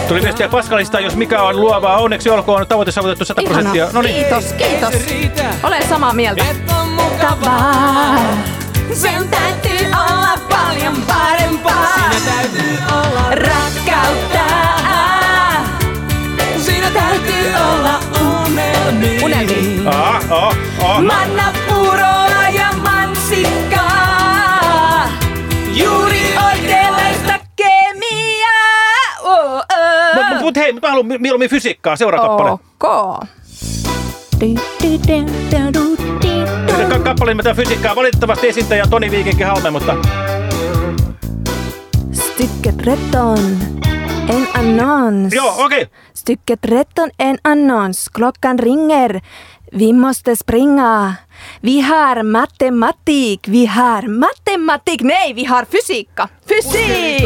Tuli viestiä Paskalista, jos mikä on luovaa. Onneksi olkoon tavoite saavutettu 100 prosenttia. No niin. Kiitos, kiitos. Olen samaa mieltä. Mukavaa. Sen täytyy olla paljon parempaa. Siinä täytyy olla rakkautta. Siinä täytyy olla unelmia. Unelmia. Ah, ah, ah. Manna Mut, mut hei, mä haluan mi- mieluummin fysiikkaa. Seuraava kappale. Ok. Ka- kappale nimeltään fysiikkaa. Valitettavasti esittäjä on Toni Viikinkin halme, mutta... Stycke 13. En annons. Joo, okej. Stycke 13. En annons. Klockan ringer. Vi måste springa. Vi har matematik. Vi har matematik. Nej, vi har fysiikka. Fysiik!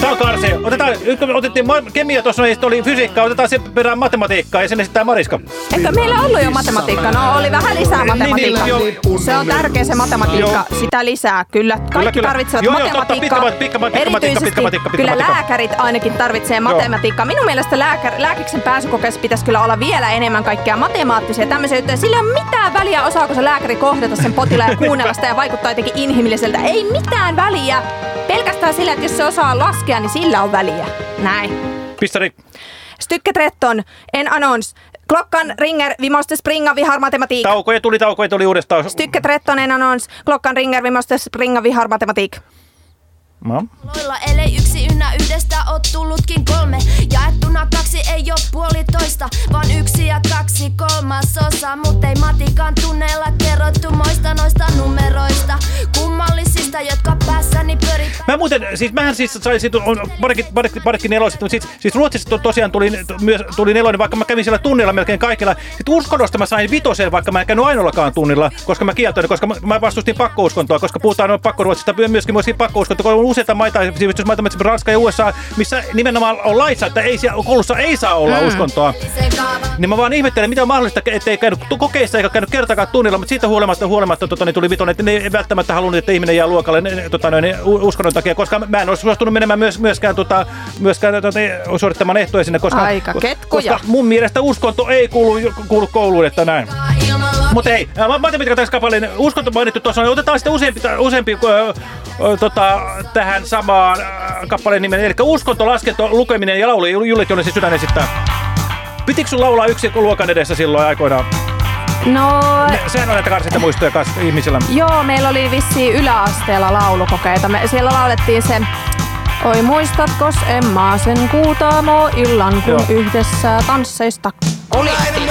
Tää on karse. Otetaan, nyt kun me otettiin kemia tuossa, niin sitten oli fysiikkaa. Otetaan sen perään matematiikkaa ja sen esittää Mariska. Eikö meillä ollut jo matematiikka? No oli vähän lisää matematiikkaa. Niin, niin, Se on tärkeä se matematiikka. Sitä lisää. Kyllä, kaikki kyllä. tarvitsevat Joo, joo, totta. matematiikkaa. Pitkä pitkä pitkä Erityisesti pitkä matikka, pitkä kyllä lääkärit ainakin tarvitsee matematiikkaa. Minun mielestä lääkär, lääkiksen pääsykokeessa pitäisi kyllä olla vielä enemmän kaikkea matemaattisia tämmöisiä juttuja. Sillä ei ole mitään väliä, osaako se lääkäri kohdata sen potilaan ja kuunnella sitä ja vaikuttaa jotenkin inhimilliseltä. Ei mitään väliä. Pelkästään sillä, että jos se osaa laskea, niin sillä on väliä. Näin. Pistari. Stycke 13. En annons. Klockan ringer, vi måste springa, vi har matematik. Taukoja tuli, taukoja tuli uudestaan. Stycke 13, en annons. Klockan ringer, vi måste springa, vi har matematik. No. Loilla, ellei yksi ynnä yhdestä oo tullutkin kolme. Jaettuna kaksi ei oo puolitoista Vaan yksi ja kaksi kolmasosa. Mut ei matikan tunneilla kerrottu moista noista numeroista Kummallisista, jotka päässäni pyörii Mä muuten, siis mähän siis sain siitä, on parikin, parikin, parikin neloset, mutta siis, siis Ruotsissa to, tosiaan tuli, myös, tuli nelonen, vaikka mä kävin siellä tunnilla melkein kaikilla. Sitten uskonnosta mä sain vitosen, vaikka mä en käynyt ainoallakaan tunnilla, koska mä kieltäydyn, koska mä, mä vastustin pakkouskontoa, koska puhutaan no, pakkoruotsista, myöskin myöskin pakkouskontoa, kun on useita maita, sivistysmaita, esimerkiksi Ranska ja USA, missä nimenomaan on laissa, että ei, siellä koulussa ei saa olla Mm. uskontoa. Niin mä vaan ihmettelen, mitä on mahdollista, ettei käynyt kokeissa eikä käynyt kertakaan tunnilla, mutta siitä huolimatta, huolimatta tota, niin tuli vitonen, että ne ei välttämättä halunnut, että ihminen jää luokalle ne, tota, niin, u- uskonnon takia, koska mä en olisi suostunut menemään myös, myöskään, tota, myöskään tota, suorittamaan ehtoja sinne, koska, Aika ketkuja. koska mun mielestä uskonto ei kuulu, kuulu kouluun, että näin. Mutta ei, mä matematiikan tässä kappaleen uskonto mainittu tuossa, niin otetaan sitten useampi, useampi ö, tota, tähän samaan ö, kappaleen nimen, eli uskonto, laskento, lukeminen ja laulu, Jullit Jonesi sydän esittää. Pitikö sun laulaa yksi luokan edessä silloin aikoinaan? No, sehän on näitä karsita muistoja kas ihmisillä. joo, meillä oli vissiin yläasteella laulukokeita. Me, siellä laulettiin se Oi muistatkos Emma sen kuutaamo illan, kun Joo. yhdessä tansseista kuljettiin.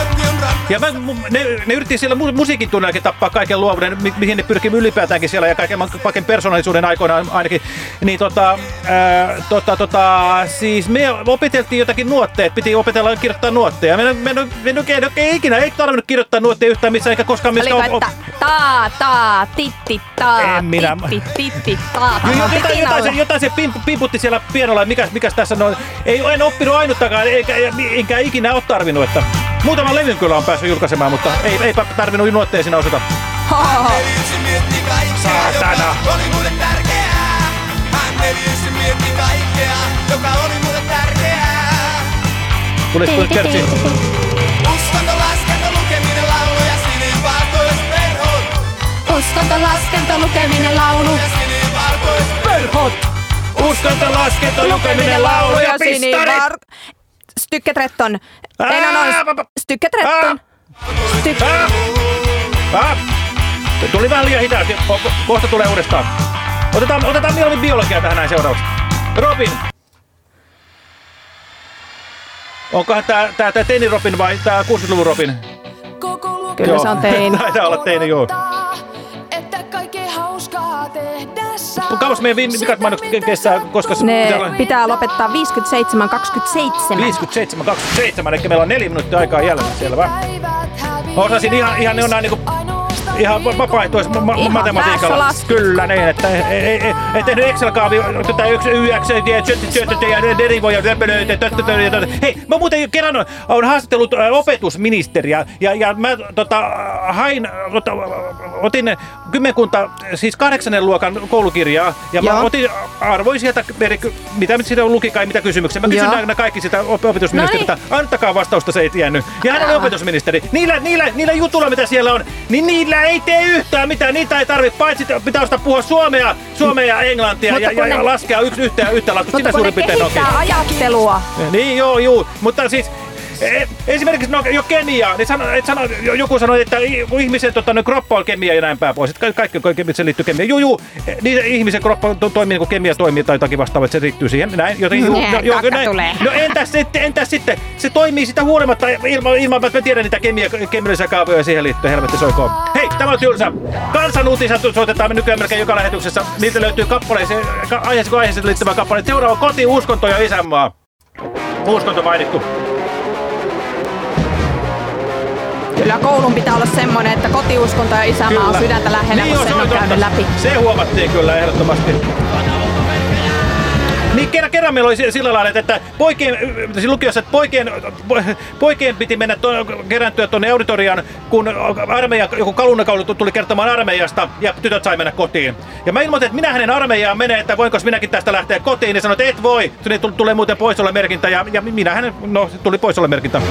Ja mä, ne, ne yritti siellä mu- musiikin tunnellakin tappaa kaiken luovuuden, mi- mihin ne pyrkii ylipäätäänkin siellä ja kaiken, kaiken persoonallisuuden aikoinaan ainakin. Niin tota, ää, tota, tota, siis me opeteltiin jotakin nuotteja, piti opetella kirjoittaa nuotteja. Me, me, me, me, me, ei ikinä, ei tarvinnut kirjoittaa nuotteja yhtään missään, eikä koskaan missään. Oliko, taa, taa, titti, taa, En minä. titti, titti, taa. Jo, jo, jotain, jotain, se, jotain se pimp, pimputti siellä pianolla, mikäs, mikäs tässä on. Ei, en oppinut ainuttakaan, eikä, enkä ikinä ole tarvinnut. Että muutaman levyn kyllä on päässyt julkaisemaan, mutta ei, eipä tarvinnut nuotteja siinä osata. Saatana! Oli mulle tärkeää. Hän meni yksin mietti kaikkea, joka oli mulle tärkeää. Tulisiko nyt kertsi? Uskonto, laskento, lukeminen, laulu ja sinivalkoiset perhot. Uskonto, laskento, lukeminen, laulu. Ja sinivalkoiset perhot. Uskonto, laskento, lukeminen, laulu ja pistarit. Stycke 13. En annons. Stycke 13. Stycke... Ah! Se Tuli vähän liian hitaasti. Ko- ko- Kohta tulee uudestaan. Otetaan, otetaan mieluummin biologia tähän näin seuraavaksi. Robin. Onkohan tää, tää, tää teini Robin vai tää 60-luvun Robin? Kyllä se on teini. Taitaa olla teini, joo. Kauas meidän viime vikat mainokset kestää, koska Ne pitää olla pitää lopettaa 57.27. 57, 27, eli meillä on neljä minuuttia aikaa jäljellä, selvä. Mä osasin ihan, ihan ne on näin niinku ihan va- vapaaehtois matematiikalla. päästölasku. Kyllä niin, että ei, ei, ei, ei tehnyt Excel-kaavi, tätä yksi YX ja syöttöjä ja derivoja, töttötöitä. Hei, mä muuten kerran on, on haastattelut ä, opetusministeriä ja, ja mä tota, hain, tota, otin kymmenkunta, siis kahdeksannen luokan koulukirjaa ja mä Joo. otin arvoin sieltä, mitä nyt siitä luki kai, mitä kysymyksiä. Mä Joo. nämä kaikki sitä op- opetusministeriltä. Antakaa vastausta, se ei tiennyt. Ja hän oli opetusministeri. Niillä, niillä, niillä jutuilla, mitä siellä on, niin niillä ei tee yhtään mitään. Niitä ei tarvitse, paitsi pitää osata puhua suomea, suomea ja englantia ja, ja, ja laskea yksi yhteen yhtä laskusta. Sitä suurin piirtein onkin. kehittää ajattelua. Niin, joo, joo. Mutta siis esimerkiksi no, jo kemiaa, niin sano, et sano, jo- joku sanoi, että ihmisen tota, no, kroppa on kemia ja näin päin pois. Että ka- kaikki, kaikki se liittyy kemiaan. Juu, juu, e, niin ihmisen kroppa to, toimii niin kuin kemia toimii tai jotakin vastaavaa, että se liittyy siihen. Näin, joten, juu, Nää, kakka tulee. no entäs sitten, entäs sitten, se toimii sitä huolimatta ilman, ilman että mä tiedän niitä kemia, kemiallisia kaavoja siihen liittyen, helvetti soikoon. Hei, tämä on tylsä. Kansan uutiset soitetaan me nykyään melkein joka lähetyksessä. Niitä löytyy kappaleeseen, ka- aiheeseen liittyvä kappale. Seuraava koti, uskonto ja isänmaa. Uskonto mainittu. Kyllä koulun pitää olla semmoinen, että kotiuskonto ja isänmaa on sydäntä lähellä, Niin kun sen se on käynyt läpi. Se huomattiin kyllä ehdottomasti. Niin kerran, kerran meillä oli si- sillä lailla, että poikien, siis lukiossa, että poikien, po- poikien piti mennä to, kerääntyä tuonne auditoriaan, kun armeija, joku kalunnakaulu tuli kertomaan armeijasta ja tytöt sai mennä kotiin. Ja mä ilmoitin, että minä hänen armeijaan menen, että voinko minäkin tästä lähteä kotiin. Ja sanoin, että et voi, Sinne tul- tulee muuten poissaolomerkintä ja, ja minä hänen, no tuli poissaolomerkintä.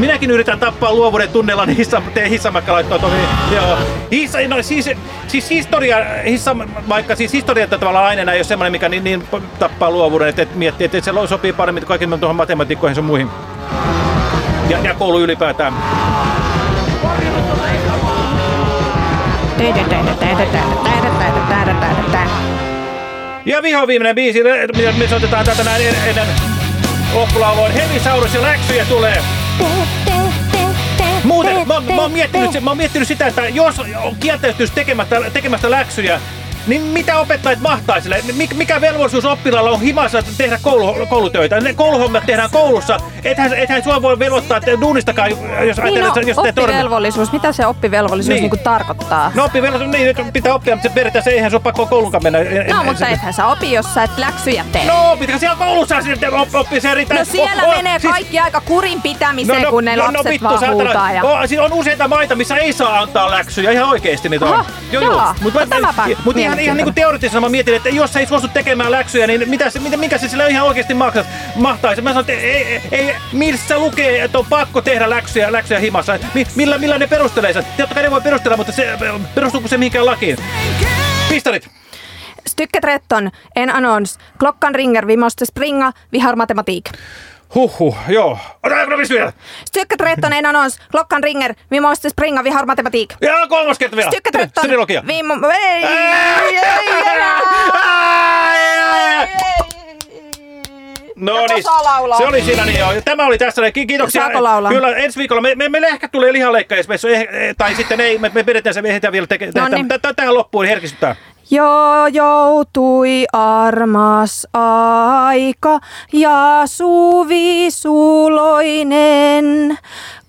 Minäkin yritän tappaa luovuuden tunnella, niin hissa, tee hissamakka laittoi tuonne. Joo. Hissa, no, siis, siis historia, hissa, vaikka siis historia tavallaan aineena ei ole semmoinen, mikä niin, niin tappaa luovuuden, että, että miettii, että se sopii paremmin kaiken tuohon matematiikkoihin ja muihin. Ja, ja koulu ylipäätään. Ja viho viimeinen biisi, mitä me soitetaan täältä näin en- ennen loppulaulua. Hevisaurus ja läksyjä tulee. Muuten, mä, mä, oon miettinyt, mä oon miettinyt sitä, että jos kieltäytyisi tekemästä, tekemästä läksyjä, niin mitä opettajat mahtaa sille? Mik- Mikä velvollisuus oppilaalla on himassa tehdä koulu, koulutöitä? Ne kouluhommat tehdään koulussa. Ethän, ethän sua voi velvoittaa että duunistakaan, jos Niin, ajattelet, no, jos teet oppivelvollisuus. Mitä se oppivelvollisuus Niin. niin. tarkoittaa? No oppivelvollisuus, niin nyt pitää oppia, mutta se periaatteessa eihän se ole pakko koulunkaan mennä. En- No, en- mutta se- ethän sä opi, jos sä et läksyjä tee. No, pitää siellä koulussa sitten op, oppia se riittää. No siellä O- o- menee siis- kaikki aika kurin pitämiseen, kun ne lapset vittu, vaan huutaa. Ja... O, siis on useita maita, missä ei saa antaa läksyjä ihan oikeesti niitä on. Aha, joo. Mut No mä- tämäpä Mutta ihan, ihan mielenkiintoinen. niinku teoreettisena mä mietin, että jos ei suostu tekemään läksyjä, niin mitä, mitä, mikä se sillä ihan oikeesti maksat, mahtaisi? Mä sanoin, että ei, ei, ei, missä lukee, että on pakko tehdä läksyjä, läksyjä himassa. Mi, millä, millä ne perustelee sen? Totta kai ne voi perustella, mutta se, perustuuko se mihinkään lakiin? Pistarit! Stycke 13, en annons. Klockan ringer, vi måste springa, vi har matematik. Huhhuh, joo. Otetaanko novis vielä? Stycke 13, en annons. Klockan ringer, vi måste springa, vi har matematik. Ja kolmas kerta vielä. Stycke 13, Trilogia. vi må... Ei, ei, ei, No Joku niin, saa laulaa. se oli siinä niin joo. Tämä oli tässä. Ki- Kiitoksia. Saako laulaa? Kyllä ensi viikolla. Me, me, meille ehkä tulee lihanleikkajaismessu, eh, eh, tai sitten ei. Me, me pidetään se ehditään vielä teke, tehdä. Noniin. Tä- tä- Tähän loppuun herkistytään. Jo joutui armas aika ja suvi suloinen.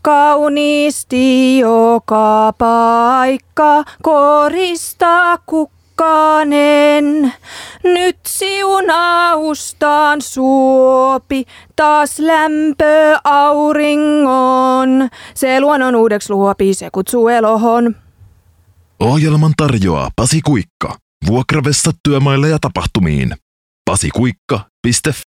Kauniisti joka paikka korista kukkanen. Nyt siunaustaan suopi taas lämpö auringon. Se luonnon uudeksi luopi, se kutsuu elohon. Ohjelman tarjoaa Pasi Kuikka. Vuokravessa työmaille ja tapahtumiin. pasikuikka.fi